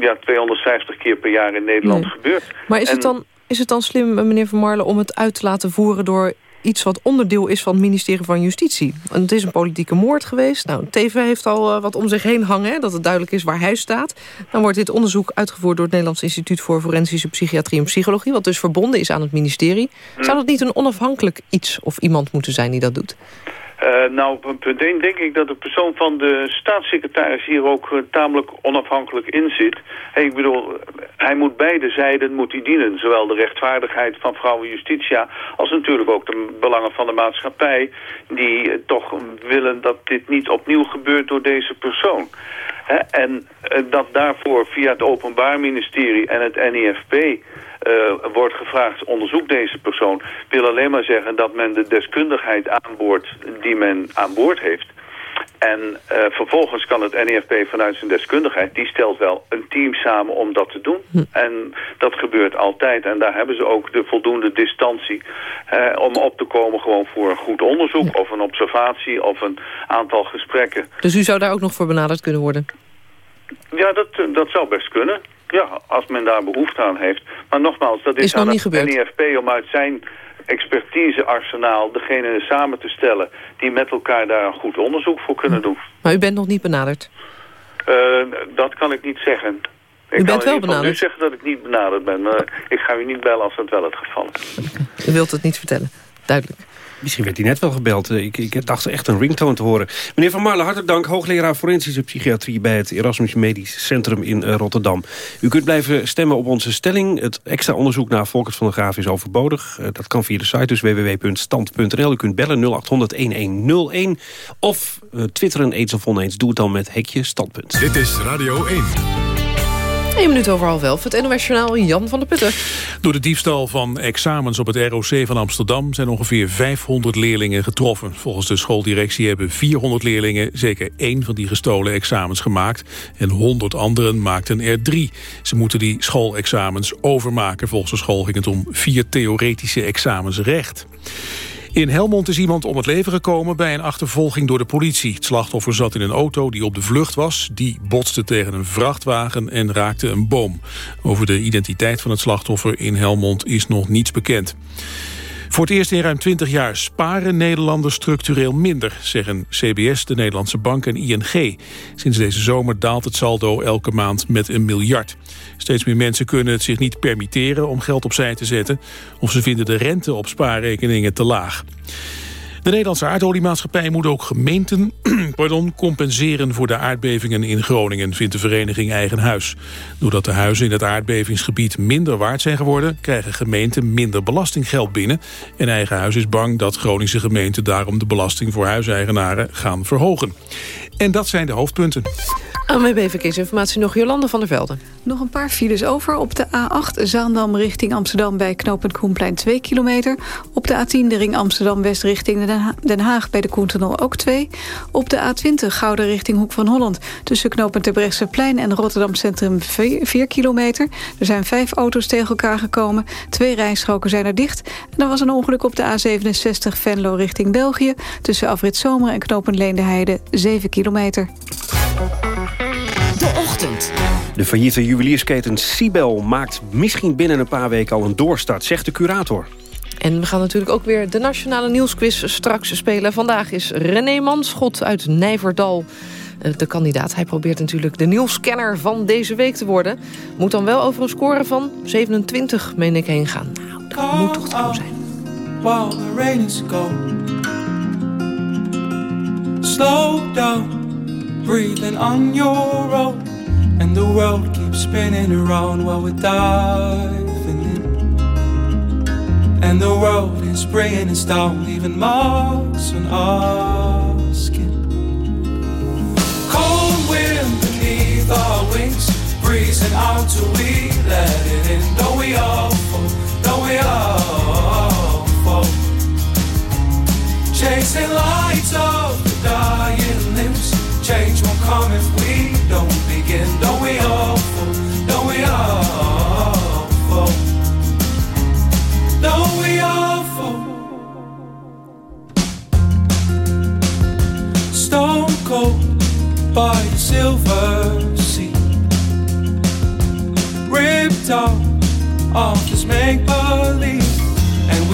ja, 250 keer per jaar in Nederland Nee. gebeurt. Maar is, En- het dan, is het dan slim, meneer Van Marlen... om het uit te laten voeren door iets wat onderdeel is van het ministerie van Justitie? Het is een politieke moord geweest. Nou, Teven heeft al eh, wat om zich heen hangen... Hè, dat het duidelijk is waar hij staat. Dan wordt dit onderzoek uitgevoerd door het Nederlands Instituut... voor Forensische Psychiatrie en Psychologie... wat dus verbonden is aan het ministerie. Zou dat niet een onafhankelijk iets of iemand moeten zijn die dat doet? Uh, nou, punt 1 denk ik dat de persoon van de staatssecretaris hier ook uh, tamelijk onafhankelijk in zit. Ik bedoel, hij moet beide zijden moet dienen. Zowel de rechtvaardigheid van vrouwen justitia als natuurlijk ook de belangen van de maatschappij. Die uh, toch willen dat dit niet opnieuw gebeurt door deze persoon. Hè? En dat daarvoor via het Openbaar Ministerie en het NIFP uh, wordt gevraagd, onderzoek deze persoon, wil alleen maar zeggen dat men de deskundigheid aanboord die men aan boord heeft. En uh, vervolgens kan het NEFP vanuit zijn deskundigheid, die stelt wel een team samen om dat te doen. Hm. En dat gebeurt altijd. En daar hebben ze ook de voldoende distantie uh, om op te komen gewoon voor een goed onderzoek ja. of een observatie of een aantal gesprekken. Dus u zou daar ook nog voor benaderd kunnen worden? Ja, dat, dat zou best kunnen. Ja, als men daar behoefte aan heeft. Maar nogmaals, dat is, is aan het NIFP om uit zijn expertisearsenaal degene samen te stellen... die met elkaar daar een goed onderzoek voor kunnen doen. Maar u bent nog niet benaderd? Uh, dat kan ik niet zeggen. Ik u bent wel benaderd? nu zeggen dat ik niet benaderd ben. Maar ik ga u niet bellen als dat wel het geval is. U wilt het niet vertellen, duidelijk. Misschien werd hij net wel gebeld. Ik, ik dacht echt een ringtone te horen. Meneer Van Marlen, hartelijk dank. Hoogleraar Forensische Psychiatrie... bij het Erasmus Medisch Centrum in uh, Rotterdam. U kunt blijven stemmen op onze stelling. Het extra onderzoek naar Volkert van der Graaf is overbodig. Uh, dat kan via de site, dus www.stand.nl. U kunt bellen 0800-1101. Of twitteren eens of oneens. Doe het dan met hekje standpunt. Dit is Radio 1. 1 minuut over half elf. Het NOS Journaal Jan van der Putten. Door de diefstal van examens op het ROC van Amsterdam... zijn ongeveer 500 leerlingen getroffen. Volgens de schooldirectie hebben 400 leerlingen... zeker één van die gestolen examens gemaakt. En 100 anderen maakten er drie. Ze moeten die schoolexamens overmaken. Volgens de school ging het om vier theoretische examens recht. In Helmond is iemand om het leven gekomen bij een achtervolging door de politie. Het slachtoffer zat in een auto die op de vlucht was. Die botste tegen een vrachtwagen en raakte een boom. Over de identiteit van het slachtoffer in Helmond is nog niets bekend. Voor het eerst in ruim 20 jaar sparen Nederlanders structureel minder, zeggen CBS, de Nederlandse Bank en ING. Sinds deze zomer daalt het saldo elke maand met een miljard. Steeds meer mensen kunnen het zich niet permitteren om geld opzij te zetten... of ze vinden de rente op spaarrekeningen te laag. De Nederlandse aardoliemaatschappij moet ook gemeenten pardon, compenseren voor de aardbevingen in Groningen, vindt de vereniging Eigen Huis. Doordat de huizen in het aardbevingsgebied minder waard zijn geworden, krijgen gemeenten minder belastinggeld binnen. En Eigen Huis is bang dat Groningse gemeenten daarom de belasting voor huiseigenaren gaan verhogen. En dat zijn de hoofdpunten. ANWB Verkeersinformatie nog Jolande van der Velden. Nog een paar files over. Op de A8 Zaandam richting Amsterdam bij knooppunt Koenplein 2 kilometer. Op de A10 de ring Amsterdam-West richting Den Haag bij de Koentunnel ook 2. Op de A20 Gouden richting Hoek van Holland. Tussen knooppunt plein en Rotterdam Centrum 4 kilometer. Er zijn vijf auto's tegen elkaar gekomen. Twee rijstroken zijn er dicht. En er was een ongeluk op de A67 Venlo richting België. Tussen Afrit Zomer en knooppunt Leende 7 kilometer. De failliete juweliersketen Sibel maakt misschien binnen een paar weken al een doorstart, zegt de curator. En we gaan natuurlijk ook weer de Nationale Nieuwsquiz straks spelen. Vandaag is René Manschot uit Nijverdal eh, de kandidaat. Hij probeert natuurlijk de nieuwscanner van deze week te worden. Moet dan wel over een score van 27, meen ik, heen gaan. Nou, dat moet toch te zijn. While the rain is Slow down breathing on your own, and the world keeps spinning around while we're diving in. And the world is bringing us down, leaving marks on our skin. Cold wind beneath our wings, breezing out till we let it in. Don't we all fall? Don't we all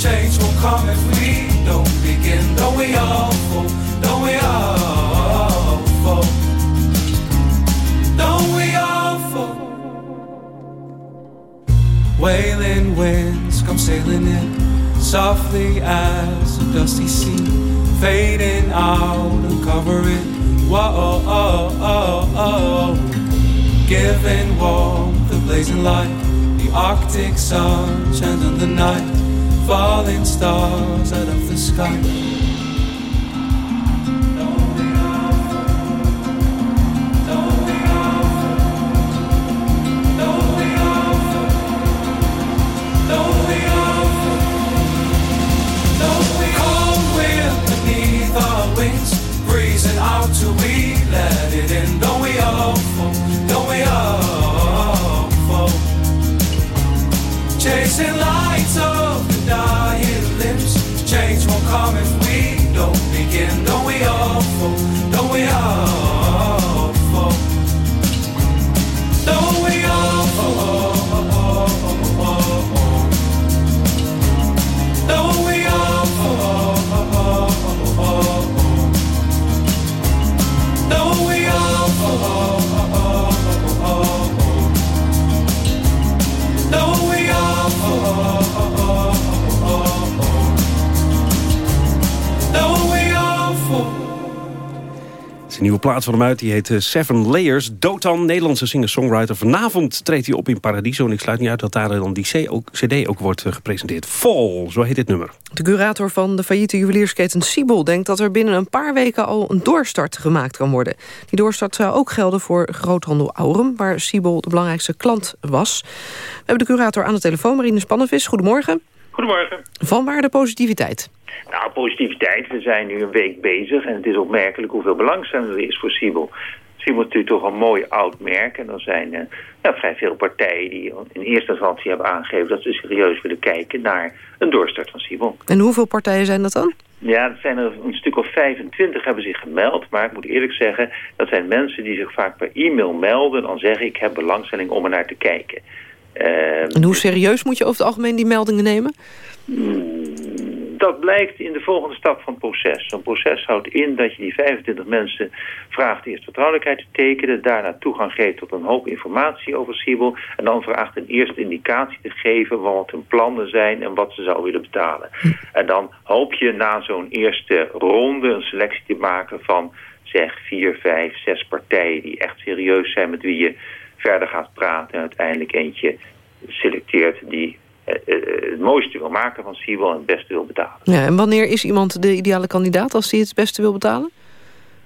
Change will come if we don't begin. Don't we all fall? Don't we all fall? Don't we all fall? Wailing winds come sailing in softly as a dusty sea, fading out and covering. Whoa, oh, oh, oh, giving warmth, the blazing light, the Arctic sun on the night, falling stars out of the sky. We let it in. Don't we all fall? Don't we all fall? Chasing een nieuwe plaat van hem uit, die heet eh, Seven Layers. Dotan, Nederlandse singer-songwriter. Vanavond treedt hij op in Paradiso. En ik sluit niet uit dat daar dan die cd ook wordt eh, gepresenteerd. Fall, zo heet dit nummer. De curator van de failliete juweliersketen Siebel denkt dat er binnen een paar weken al een doorstart gemaakt kan worden. Die doorstart zou ook gelden voor groothandel Aurum, waar Siebel de belangrijkste klant was. We hebben de curator aan de telefoon, Marine Spannenvis. Goedemorgen. Goedemorgen. Van waar de positiviteit? Nou, positiviteit. We zijn nu een week bezig en het is opmerkelijk hoeveel belangstelling er is voor Siebel. Siebel is natuurlijk toch een mooi oud merk en er zijn eh, ja, vrij veel partijen die in eerste instantie hebben aangegeven dat ze serieus willen kijken naar een doorstart van Siebel. En hoeveel partijen zijn dat dan? Ja, er zijn er een stuk of 25 hebben zich gemeld. Maar ik moet eerlijk zeggen, dat zijn mensen die zich vaak per e-mail melden. Dan zeggen ik heb belangstelling om er naar te kijken. Eh, En hoe serieus moet je over het algemeen die meldingen nemen? dat blijkt in de volgende stap van het proces. Zo'n proces houdt in dat je die 25 mensen vraagt eerst vertrouwelijkheid te tekenen, daarna toegang geeft tot een hoop informatie over Siebel en dan vraagt een eerste indicatie te geven wat hun plannen zijn en wat ze zou willen betalen. En dan hoop je na zo'n eerste ronde een selectie te maken van zeg vier, vijf, zes partijen die echt serieus zijn met wie je verder gaat praten en uiteindelijk eentje selecteert die eh, eh, het mooiste wil maken van Siebel en het beste wil betalen. Ja, en wanneer is iemand de ideale kandidaat als hij het beste wil betalen?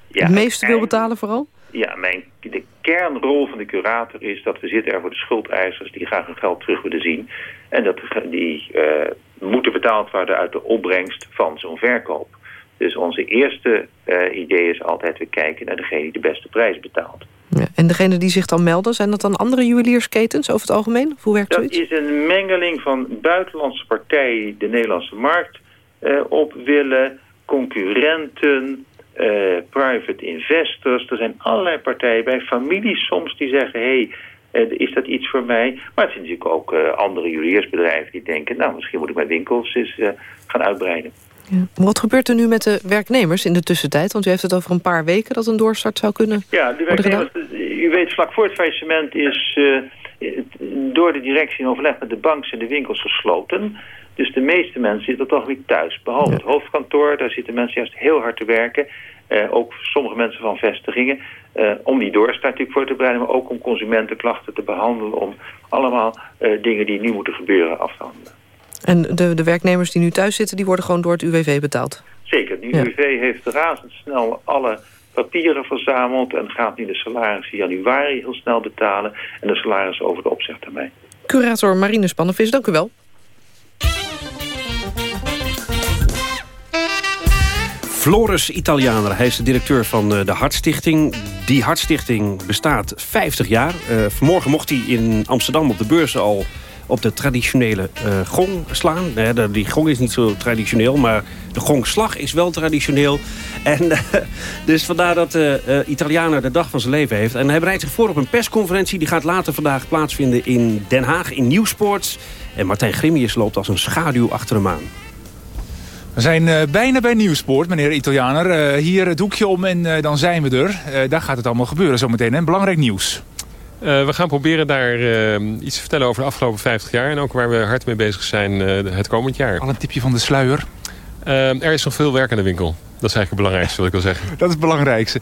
Ja, het meeste wil en- betalen vooral? Ja, mijn, de kernrol van de curator is dat we zitten er voor de schuldeisers die graag hun geld terug willen zien. En dat die eh, moeten betaald worden uit de opbrengst van zo'n verkoop. Dus onze eerste eh, idee is altijd, we kijken naar degene die de beste prijs betaalt. Ja. En degene die zich dan melden, zijn dat dan andere juweliersketens over het algemeen? Of hoe werkt Dat zoiets? is een mengeling van buitenlandse partijen die de Nederlandse markt eh, op willen, concurrenten, eh, private investors. Er zijn allerlei partijen bij, families soms die zeggen... hey, is dat iets voor mij? Maar het zijn natuurlijk ook andere juweliersbedrijven die denken... nou, misschien moet ik mijn winkels eens gaan uitbreiden. Wat gebeurt er nu met de werknemers in de tussentijd? Want u heeft het over een paar weken dat een doorstart zou kunnen Ja, de werknemers, u weet, vlak voor het faillissement is eh, door de directie in overleg met de bank zijn de winkels gesloten. Dus de meeste mensen zitten toch weer thuis. Behalve het hoofdkantoor, daar zitten mensen juist heel hard te werken. Eh, ook sommige mensen van vestigingen. eh, om die doorstart natuurlijk voor te bereiden, maar ook om consumentenklachten te behandelen. Om allemaal dingen die nu moeten gebeuren af te handelen. En de, de werknemers die nu thuis zitten, die worden gewoon door het UWV betaald? Zeker. De Ja. UWV heeft razendsnel alle papieren verzameld... en gaat nu de salarissen januari heel snel betalen... en de salarissen over de opzegtermijn. Curator Marine Spannenvis, dank u wel. Floris Italianer, hij is de directeur van eh, de Hartstichting. Die Hartstichting bestaat 50 jaar. Eh, vanmorgen mocht hij in Amsterdam op de beurs al op de traditionele uh, gong slaan. Die gong is niet zo traditioneel, maar de gongslag is wel traditioneel. En uh, dus vandaar dat de uh, Italianer de dag van zijn leven heeft. En hij bereidt zich voor op een persconferentie. Die gaat later vandaag plaatsvinden in Den Haag in Nieuwsports. En Martijn Grimius loopt als een schaduw achter hem aan. We zijn bijna bij Nieuwspoort, meneer Italianer. Hier het hoekje om en dan zijn we er. daar gaat het allemaal gebeuren zometeen. En belangrijk nieuws. We gaan proberen daar iets te vertellen over de afgelopen 50 jaar. En ook waar we hard mee bezig zijn het komend jaar. Al een tipje van de sluier. er is nog veel werk aan de winkel. Dat is eigenlijk het belangrijkste, wil ik wel zeggen. Dat is het belangrijkste.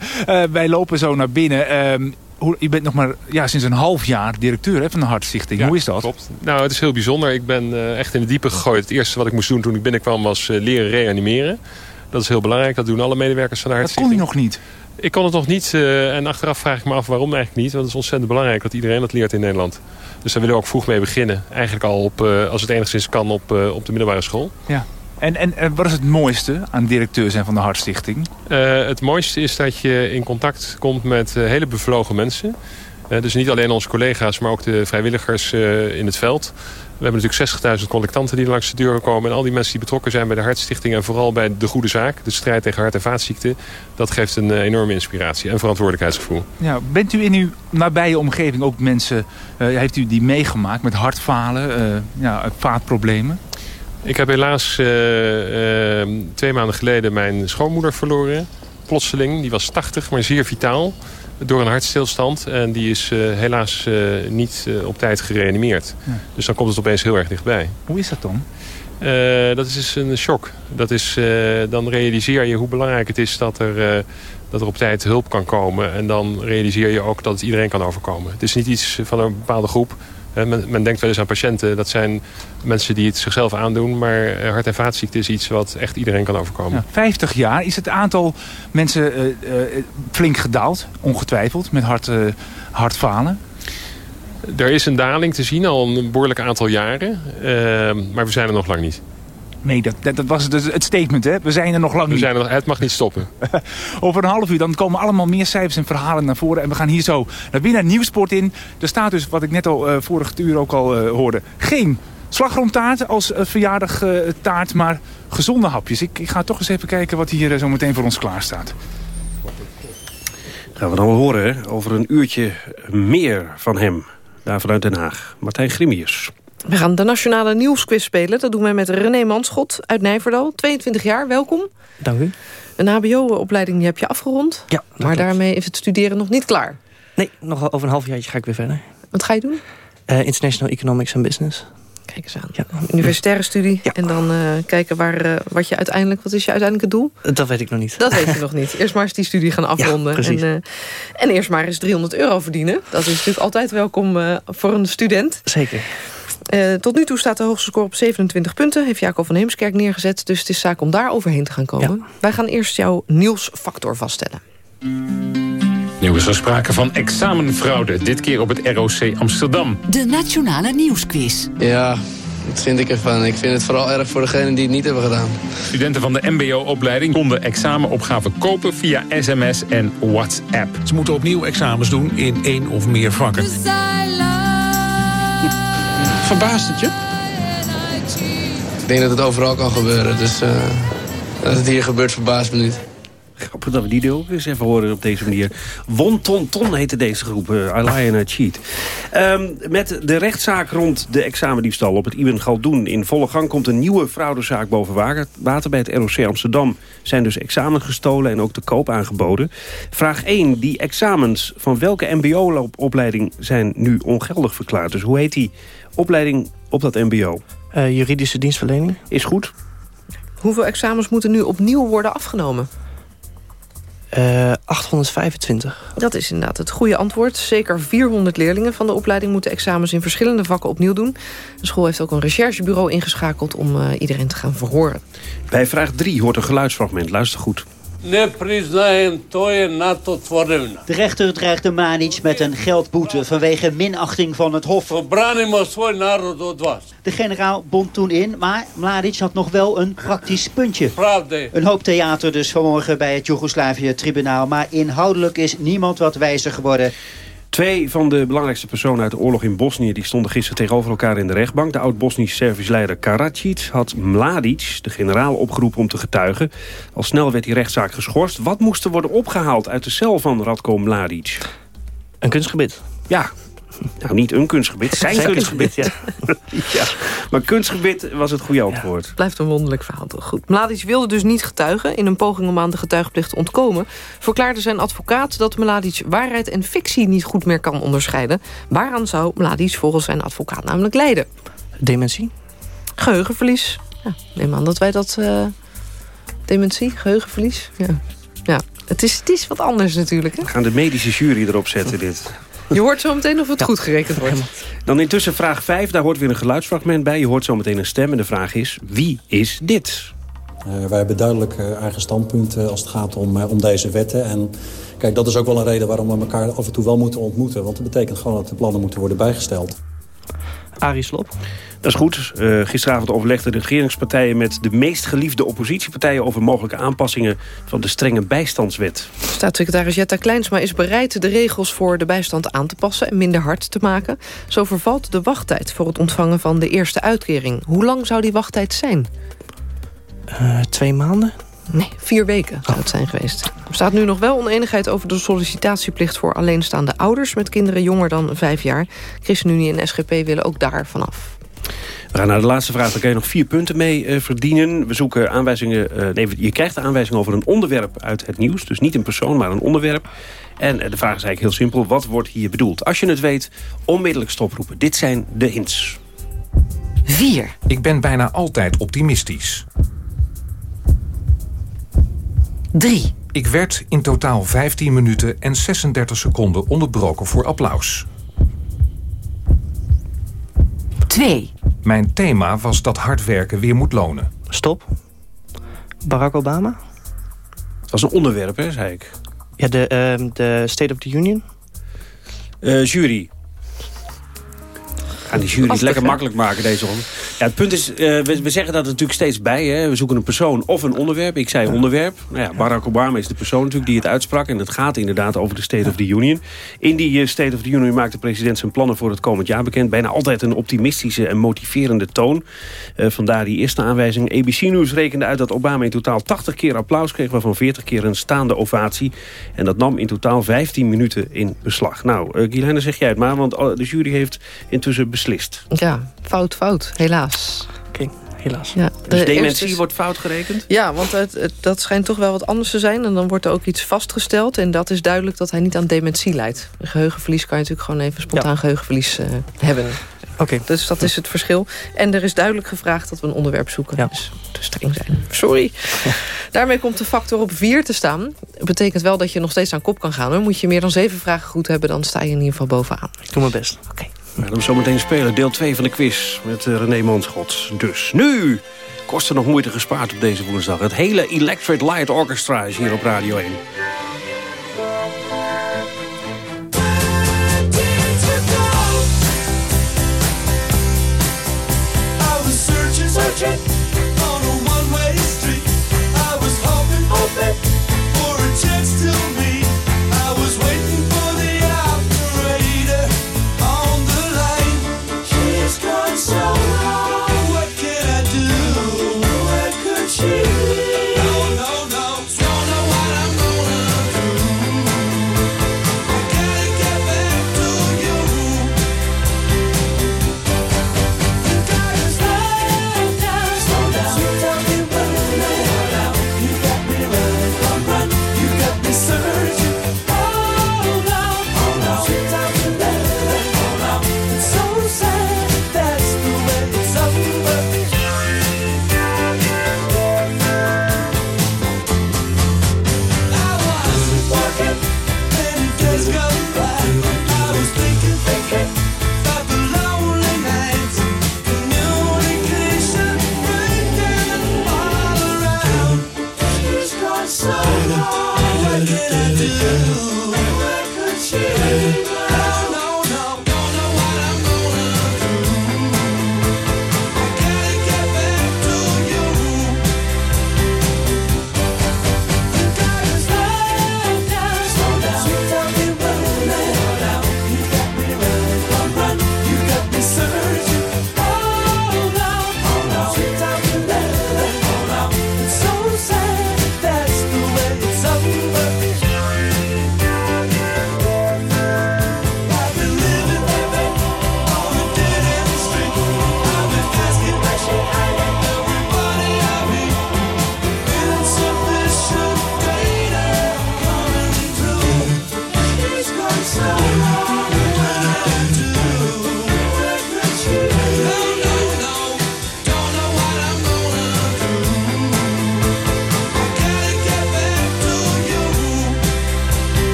wij lopen zo naar binnen. Ehm, hoe, je bent nog maar ja, sinds een half jaar directeur hè, van de Hartstichting. Ja, hoe is dat? Klopt. Nou, het is heel bijzonder. Ik ben uh, echt in de diepe gegooid. Het eerste wat ik moest doen toen ik binnenkwam was uh, leren reanimeren. Dat is heel belangrijk. Dat doen alle medewerkers van de Hartstichting. Dat kon je nog niet? Ik kon het nog niet. Uh, en achteraf vraag ik me af waarom eigenlijk niet. Want het is ontzettend belangrijk dat iedereen dat leert in Nederland. Dus daar willen we ook vroeg mee beginnen. Eigenlijk al op, als het enigszins kan op, op de middelbare school. Ja. En, en, en, wat is het mooiste aan directeur zijn van de Hartstichting? Het mooiste is dat je in contact komt met hele bevlogen mensen. Dus niet alleen onze collega's, maar ook de vrijwilligers in het veld. We hebben natuurlijk 60.000 collectanten die langs de deur komen. En al die mensen die betrokken zijn bij de Hartstichting... en vooral bij de goede zaak, de strijd tegen hart- en vaatziekten... dat geeft een enorme inspiratie en verantwoordelijkheidsgevoel. Ja, bent u in uw nabije omgeving ook mensen... heeft u die meegemaakt met hartfalen, ja, vaatproblemen? Ik heb helaas uh, twee maanden geleden mijn schoonmoeder verloren. Plotseling, die was 80, maar zeer vitaal. Door een hartstilstand. En die is uh, helaas niet op tijd gereanimeerd. Ja. Dus dan komt het opeens heel erg dichtbij. Hoe is dat dan? dat is dus een shock. Dat is, dan realiseer je hoe belangrijk het is dat er, dat er op tijd hulp kan komen. En dan realiseer je ook dat het iedereen kan overkomen. Het is niet iets van een bepaalde groep. Men, men, denkt wel eens aan patiënten. Dat zijn mensen die het zichzelf aandoen. Maar hart- en vaatziekte is iets wat echt iedereen kan overkomen. Ja, 50 jaar is het aantal mensen uh, uh, flink gedaald. Ongetwijfeld. Met hart, uh, hartfalen. Er is een daling te zien al een behoorlijk aantal jaren. maar we zijn er nog lang niet. Nee, dat, dat, dat was het, het statement, hè? We zijn er nog lang we niet. Zijn er, het mag niet stoppen. Over een half uur dan komen allemaal meer cijfers en verhalen naar voren. En we gaan hier zo naar binnen Nieuwsport in. Er staat dus, wat ik net al uh, vorige uur ook al uh, hoorde... geen slagroomtaart als uh, verjaardagtaart, maar gezonde hapjes. Ik, ik, ga toch eens even kijken wat hier zo meteen voor ons klaar staat. Gaan we dan wel horen, hè? over een uurtje meer van hem. Daar vanuit Den Haag. Martijn Grimius. We gaan de Nationale Nieuwsquiz spelen. Dat doen wij met René Manschot uit Nijverdal. 22 jaar, welkom. Dank u. Een hbo-opleiding die heb je afgerond. Ja. Maar klopt. daarmee is het studeren nog niet klaar. Nee, nog over een half jaar ga ik weer verder. Wat ga je doen? Uh, International Economics and Business. Kijk eens aan. Ja. Universitaire studie. Ja. En dan uh, kijken waar, uh, wat je uiteindelijk... Wat is je uiteindelijke doel? Dat weet ik nog niet. Dat weet je nog niet. Eerst maar eens die studie gaan afronden. Ja, en, uh, en eerst maar eens 300 euro verdienen. Dat is natuurlijk altijd welkom voor een student. Zeker. Uh, tot nu toe staat de hoogste score op 27 punten. Heeft Jacob van Heemskerk neergezet. Dus het is zaak om daar overheen te gaan komen. Ja. Wij gaan eerst jouw nieuwsfactor vaststellen. Nu is er sprake van examenfraude. Dit keer op het ROC Amsterdam. De Nationale Nieuwsquiz. Ja, wat vind ik ervan? Ik vind het vooral erg voor degenen die het niet hebben gedaan. Studenten van de mbo-opleiding konden examenopgaven kopen via sms en WhatsApp. Ze moeten opnieuw examens doen in één of meer vakken. Verbaast het je? Ik denk dat het overal kan gebeuren, dus uh, dat het hier gebeurt verbaast me niet. Grappig dat we die ook eens even horen op deze manier. Won Ton Ton heette deze groep, uh, I Lie and I Cheat. Um, met de rechtszaak rond de examendiefstal op het Ibn Galdoen in volle gang... komt een nieuwe fraudezaak boven water. Bij het ROC Amsterdam zijn dus examens gestolen en ook te koop aangeboden. Vraag 1. Die examens van welke mbo-opleiding zijn nu ongeldig verklaard? Dus hoe heet die opleiding op dat mbo? Uh, juridische dienstverlening. Is goed. Hoeveel examens moeten nu opnieuw worden afgenomen? Uh, 825. Dat is inderdaad het goede antwoord. Zeker 400 leerlingen van de opleiding moeten examens in verschillende vakken opnieuw doen. De school heeft ook een recherchebureau ingeschakeld om uh, iedereen te gaan verhoren. Bij vraag 3 hoort een geluidsfragment. Luister goed. Ne priznajem, to je NATO tvorevna. De rechter dreigde Manic met een geldboete vanwege minachting van het hof. Branimo svoj narod od vas. De generaal bond toen in, maar Mladic had nog wel een praktisch puntje. Pravde. Een hoop theater dus vanmorgen bij het Joegoslavië-tribunaal. Maar inhoudelijk is niemand wat wijzer geworden. Twee van de belangrijkste personen uit de oorlog in Bosnië... die stonden gisteren tegenover elkaar in de rechtbank. De oud-Bosnisch-Servisch leider Karadzic had Mladic, de generaal, opgeroepen om te getuigen. Al snel werd die rechtszaak geschorst. Wat moest er worden opgehaald uit de cel van Radko Mladic? Een kunstgebied. Ja, nou, niet een kunstgebied, zijn, Zijn kunstgebied. kunstgebied, ja. Maar kunstgebied was het goede antwoord. Blijft een wonderlijk verhaal toch goed. Mladic wilde dus niet getuigen. In een poging om aan de getuigplicht te ontkomen... verklaarde zijn advocaat dat Mladic waarheid en fictie niet goed meer kan onderscheiden. Waaraan zou Mladic volgens zijn advocaat namelijk lijden? Dementie? Geheugenverlies. Ja, neem aan dat wij dat... eh, dementie, geheugenverlies. Ja, ja. Het, is, het is wat anders natuurlijk. Hè? We gaan de medische jury erop zetten, dit. Je hoort zo meteen of het goed gerekend wordt. Dan intussen vraag 5, daar hoort weer een geluidsfragment bij. Je hoort zo meteen een stem en de vraag is, wie is dit? Uh, wij hebben duidelijk uh, eigen standpunt uh, als het gaat om, om deze wetten. En kijk, dat is ook wel een reden waarom we elkaar af en toe wel moeten ontmoeten. Want dat betekent gewoon dat de plannen moeten worden bijgesteld. Arie Slop. Dat is goed. Uh, gisteravond overlegden de regeringspartijen met de meest geliefde oppositiepartijen... over mogelijke aanpassingen van de strenge bijstandswet. Staatssecretaris Jetta Kleinsma is bereid de regels voor de bijstand aan te passen... en minder hard te maken. Zo vervalt de wachttijd voor het ontvangen van de eerste uitkering. Hoe lang zou die wachttijd zijn? Uh, twee maanden? Nee, vier weken zou het zijn geweest. Er staat nu nog wel oneenigheid over de sollicitatieplicht... voor alleenstaande ouders met kinderen jonger dan vijf jaar. ChristenUnie en SGP willen ook daar vanaf. We gaan naar de laatste vraag. Daar kan je nog vier punten mee uh, verdienen. We zoeken aanwijzingen. Uh, nee, je krijgt de aanwijzing over een onderwerp uit het nieuws. Dus niet een persoon, maar een onderwerp. En uh, de vraag is eigenlijk heel simpel. Wat wordt hier bedoeld? Als je het weet, onmiddellijk stoproepen. Dit zijn de hints. 4. Ik ben bijna altijd optimistisch. 3. Ik werd in totaal 15 minuten en 36 seconden onderbroken voor applaus. 2. Mijn thema was dat hard werken weer moet lonen. Stop. Barack Obama? Dat was een onderwerp, hè, zei ik. Ja, de, uh, de State of the Union? Uh, jury. Gaan die jury het lekker makkelijk maken, deze ronde. Ja, het punt is, uh, we, we, zeggen dat er natuurlijk steeds bij. Hè. We zoeken een persoon of een onderwerp. Ik zei onderwerp. Nou ja, Barack Obama is de persoon natuurlijk die het uitsprak. En het gaat inderdaad over de State of the Union. In die uh, State of the Union maakt de president zijn plannen voor het komend jaar bekend. Bijna altijd een optimistische en motiverende toon. Uh, vandaar die eerste aanwijzing. ABC News rekende uit dat Obama in totaal 80 keer applaus kreeg... waarvan 40 keer een staande ovatie. En dat nam in totaal 15 minuten in beslag. Nou, uh, zeg jij het maar, want de jury heeft intussen beslist. Ja, fout, fout, helaas. Oké, okay, helaas. Ja, dus dementie is... wordt fout gerekend? Ja, want het, het, dat schijnt toch wel wat anders te zijn. En dan wordt er ook iets vastgesteld. En dat is duidelijk dat hij niet aan dementie leidt. Een geheugenverlies kan je natuurlijk gewoon even spontaan ja. geheugenverlies uh, hebben. Oké. Okay. Dus dat is het verschil. En er is duidelijk gevraagd dat we een onderwerp zoeken. Ja. Dus te streng zijn. Sorry. Ja. Daarmee komt de factor op 4 te staan. Dat betekent wel dat je nog steeds aan kop kan gaan. Moet je meer dan zeven vragen goed hebben. Dan sta je in ieder geval bovenaan. Ik doe mijn best. Oké. Okay. We gaan hem zometeen spelen. Deel 2 van de quiz met eh, René Manschot. Dus nu kosten nog moeite gespaard op deze woensdag. Het hele Electric Light Orchestra is hier op Radio 1.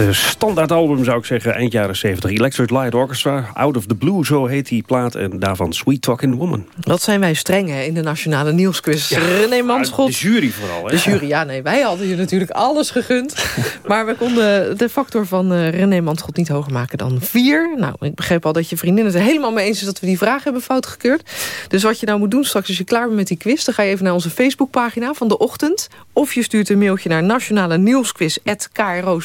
Uh, standaardalbum zou ik zeggen, eind jaren 70. Electric Light Orchestra, Out of the Blue, zo heet die plaat. En daarvan Sweet Talking Woman. Wat zijn wij streng hè, in de Nationale Nieuwsquiz. Ja, René Manschot. De jury vooral. Hè? De jury, ja nee, wij hadden je natuurlijk alles gegund. maar we konden de factor van uh, René Manschot niet hoger maken dan vier. Nou, ik begreep al dat je vriendin het er helemaal mee eens is... dat we die vraag hebben fout gekeurd. Dus wat je nou moet doen straks als je klaar bent met die quiz... dan ga je even naar onze Facebookpagina van de ochtend. Of je stuurt een mailtje naar nationale nieuwsquiz.kro-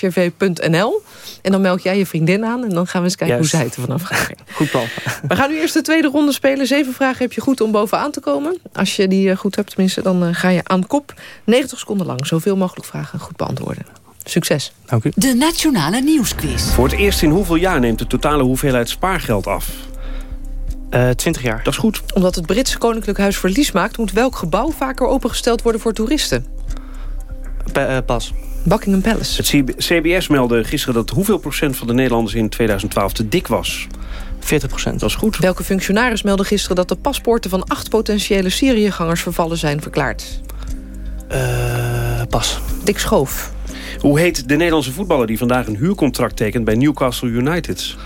ncrv.nl. En dan meld jij je vriendin aan en dan gaan we eens kijken Juist. hoe zij het ervan afgaan. Goed plan. We gaan nu eerst de tweede ronde spelen. Zeven vragen heb je goed om bovenaan te komen. Als je die eh, goed hebt tenminste, dan uh, ga je aan kop. 90 seconden lang zoveel mogelijk vragen goed beantwoorden. Succes. Dank u. De Nationale Nieuwsquiz. Voor het eerst in hoeveel jaar neemt de totale hoeveelheid spaargeld af? Uh, 20 jaar. Dat is goed. Omdat het Britse Koninklijk Huis verlies maakt... moet welk gebouw vaker opengesteld worden voor toeristen? Pa uh, pas. Buckingham Palace. Het CBS meldde gisteren dat hoeveel procent van de Nederlanders in 2012 te dik was? 40 procent. Dat is goed. Welke functionaris meldde gisteren dat de paspoorten van acht potentiële Syriëgangers vervallen zijn verklaard? Uh, pas. Dick Schoof. Hoe heet de Nederlandse voetballer die vandaag een huurcontract tekent bij Newcastle United?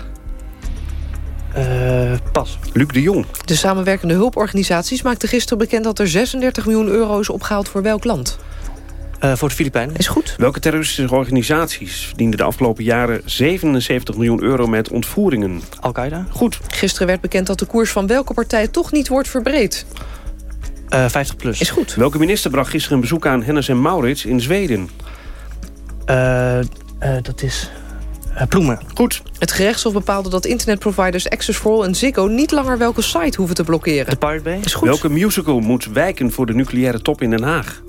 Uh, pas. Luc de Jong. De samenwerkende hulporganisaties maakten gisteren bekend dat er 36 miljoen euro is opgehaald voor welk land? Uh, voor de Filipijnen. Is goed. Welke terroristische organisaties verdienden de afgelopen jaren 77 miljoen euro met ontvoeringen? Al-Qaeda. Goed. Gisteren werd bekend dat de koers van welke partij toch niet wordt verbreed? Uh, 50 plus. Is goed. Welke minister bracht gisteren een bezoek aan Hennis en Maurits in Zweden? Uh, dat is... Ploemen. Goed. Het gerechtshof bepaalde dat internetproviders Access for All en Ziggo... niet langer welke site hoeven te blokkeren. De Pirate Bay. Is goed. Welke musical moet wijken voor de nucleaire top in Den Haag?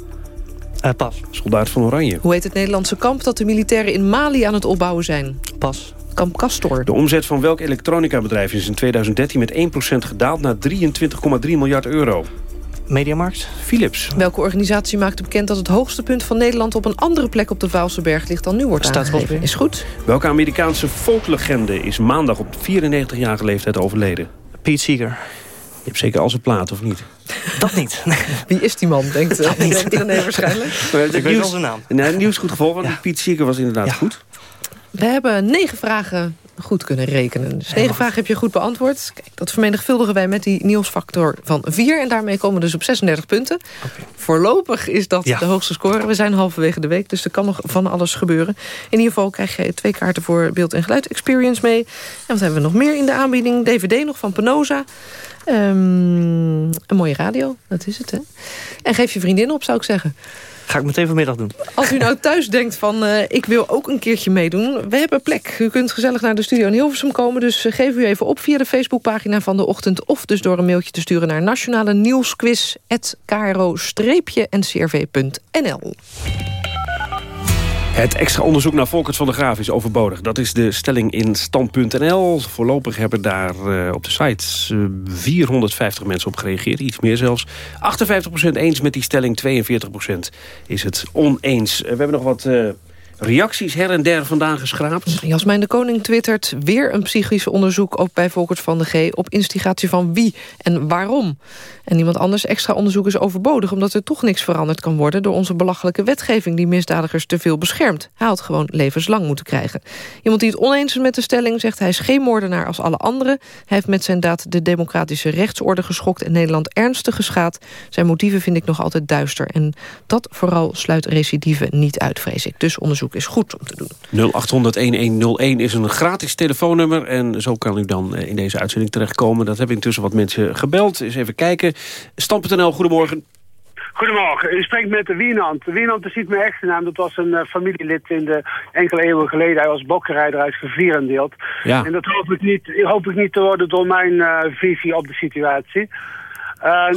Uh, pas. Soldaat van Oranje. Hoe heet het Nederlandse kamp dat de militairen in Mali aan het opbouwen zijn? Pas. Kamp Castor. De omzet van welk elektronica-bedrijf is in 2013 met 1% gedaald naar 23,3 miljard euro? Mediamarkt. Philips. Welke organisatie maakte bekend dat het hoogste punt van Nederland... op een andere plek op de Vaalseberg ligt dan nu wordt aangegeven? Is goed. Welke Amerikaanse folklegende is maandag op 94-jarige leeftijd overleden? Pete Seeger. Je hebt zeker al zijn plaat, of niet? Dat niet. Wie is die man, denkt, uh, denkt René waarschijnlijk? Ik weet wel zijn naam. Nee, het nieuws goed gevolgd, want ja. Piet Seeger was inderdaad ja. goed. We hebben negen vragen goed kunnen rekenen. Dus negen vragen heb je goed beantwoord. Kijk, dat vermenigvuldigen wij met die nieuwsfactor van 4. En daarmee komen we dus op 36 punten. Okay. Voorlopig is dat ja. de hoogste score. We zijn halverwege de week, dus er kan nog van alles gebeuren. In ieder geval krijg je twee kaarten voor beeld- en geluid experience mee. En wat hebben we nog meer in de aanbieding? DVD nog van Penosa. Um, een mooie radio, dat is het, hè? En geef je vriendin op, zou ik zeggen. Ga ik meteen vanmiddag doen. Als u nou thuis denkt van, uh, ik wil ook een keertje meedoen... we hebben plek. U kunt gezellig naar de studio in Hilversum komen... dus uh, geef u even op via de Facebookpagina van de ochtend... of dus door een mailtje te sturen naar nationale nieuwsquiz.kro-ncrv.nl. Het extra onderzoek naar Volkert van der Graaf is overbodig. Dat is de stelling in stand.nl. Voorlopig hebben daar uh, op de site uh, 450 mensen op gereageerd. Iets meer zelfs. 58% eens met die stelling, 42% is het oneens. Uh, we hebben nog wat reacties her en der vandaan geschraapt. Jasmijn de Koning twittert weer een psychisch onderzoek... ook bij Volkert van de G. Op instigatie van wie en waarom. En iemand anders extra onderzoek is overbodig... omdat er toch niks veranderd kan worden... door onze belachelijke wetgeving die misdadigers te veel beschermt. Hij had gewoon levenslang moeten krijgen. Iemand die het oneens is met de stelling zegt... hij is geen moordenaar als alle anderen. Hij heeft met zijn daad de democratische rechtsorde geschokt... en Nederland ernstig geschaad. Zijn motieven vind ik nog altijd duister. En dat vooral sluit recidive niet uit, vrees ik. Dus onderzoek is goed om te doen. 0800-1101 is een gratis telefoonnummer. En zo kan u dan in deze uitzending terechtkomen. Dat hebben intussen wat mensen gebeld. Eens even kijken. Stam.nl, goedemorgen. Goedemorgen, u spreekt met de Wienand. Wienand is niet mijn echte naam, dat was een uh, familielid in de enkele eeuwen geleden. Hij was bokkenrijder uit Gevierendeeld. Ja. En dat hoop ik niet, hoop ik niet te worden door mijn uh, visie op de situatie. Uh,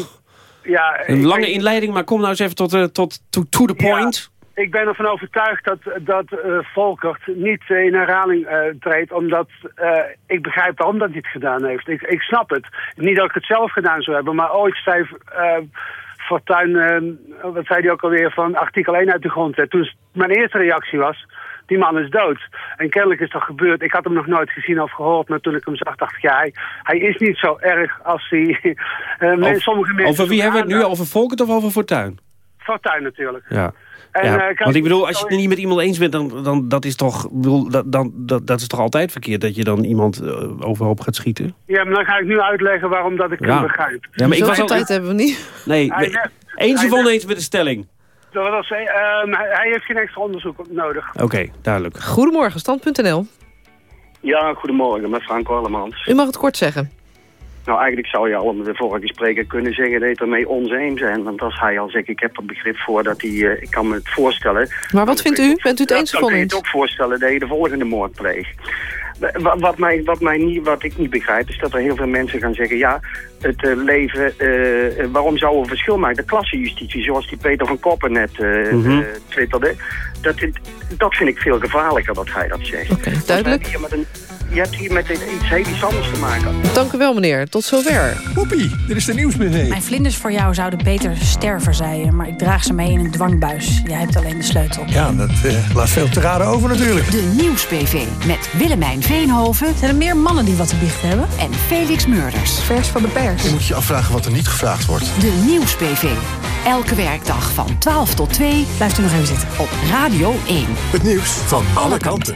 ja, een lange inleiding, maar kom nou eens even tot, uh, tot to, to the point. Ja ik ben ervan overtuigd dat, dat uh, Volkert niet uh, in herhaling uh, treedt. Omdat ik begrijp waarom dat hij het gedaan heeft. Ik, ik snap het. Niet dat ik het zelf gedaan zou hebben. Maar ooit zei Fortuyn, wat zei hij ook alweer, van artikel 1 uit de grondwet. Toen mijn eerste reactie was, die man is dood. En kennelijk is dat gebeurd. Ik had hem nog nooit gezien of gehoord. Maar toen ik hem zag, dacht ik, ja, hij, hij is niet zo erg als hij... Over, sommige mensen over wie hebben we het nu? Over Volkert of over Fortuyn? Fortuin natuurlijk. Ja. En, ja, eh, want ik bedoel, als je het niet met iemand eens bent, dan, dan dat is toch, bedoel, dat, dan, dat, dat is toch altijd verkeerd dat je dan iemand uh, overhoop gaat schieten? Ja, maar dan ga ik nu uitleggen waarom dat ik Ja. hem begrijp. Ja, maar ik was al, tijd hebben we niet. Nee, Hij eens of oneens met de stelling. Dat was, eh, ehm, hij, hij heeft geen extra onderzoek nodig. Oké, duidelijk. Goedemorgen, stand.nl. Ja, goedemorgen, met Frank Orlemans. U mag het kort zeggen. Nou, eigenlijk zou je al met de vorige spreker kunnen zeggen dat je het ermee oneens bent. Want als hij al zegt, ik heb er begrip voor dat hij, eh, ik kan me het voorstellen. Maar wat vindt u? Bent u het eens of Dan kun je oneens? het ook voorstellen dat je de volgende moord pleegt. Wa- Wat, mij, wat, mij niet, wat ik niet begrijp is dat er heel veel mensen gaan zeggen... ja, het eh, leven, eh, waarom zou er verschil maken? De klassenjustitie, zoals die Peter van Koppen net eh, twitterde... Dat, dat vind ik veel gevaarlijker dat hij dat zegt. Oké, duidelijk. Je, met een, je hebt hier met iets heel iets anders te maken. Dank u wel, meneer. Tot zover. Poepie, dit is de nieuwsbv. Mijn vlinders voor jou zouden beter sterven, zei je. Maar ik draag ze mee in een dwangbuis. Jij hebt alleen de sleutel. Ja, dat eh, laat veel te raden over natuurlijk. De Nieuws-PV met Willemijn Veenhoven. Zijn er meer mannen die wat te biechten hebben? En Felix Murders. Vers van de pers. Je moet je afvragen wat er niet gevraagd wordt. De Nieuws-PV. Elke werkdag van 12 tot 2. Blijft u nog even zitten. Op Radio 1. Het nieuws van alle kanten.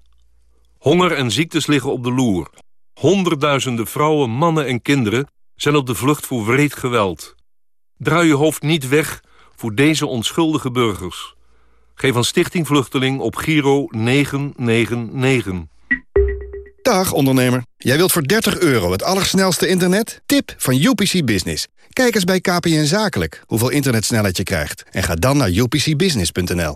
Honger en ziektes liggen op de loer. Honderdduizenden vrouwen, mannen en kinderen zijn op de vlucht voor wreed geweld. Draai je hoofd niet weg voor deze onschuldige burgers. Geef aan Stichting Vluchteling op Giro 999. Dag ondernemer. Jij wilt voor 30 euro het allersnelste internet? Tip van UPC Business. Kijk eens bij KPN Zakelijk hoeveel internetsnelheid je krijgt. En ga dan naar upcbusiness.nl.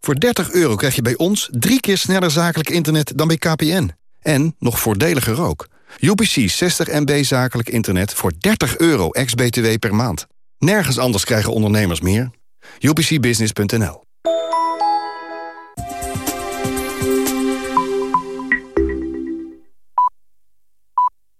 Voor 30 euro krijg je bij ons drie keer sneller zakelijk internet dan bij KPN. En nog voordeliger ook. UPC 60 MB zakelijk internet voor 30 euro ex-BTW per maand. Nergens anders krijgen ondernemers meer. UPCbusiness.nl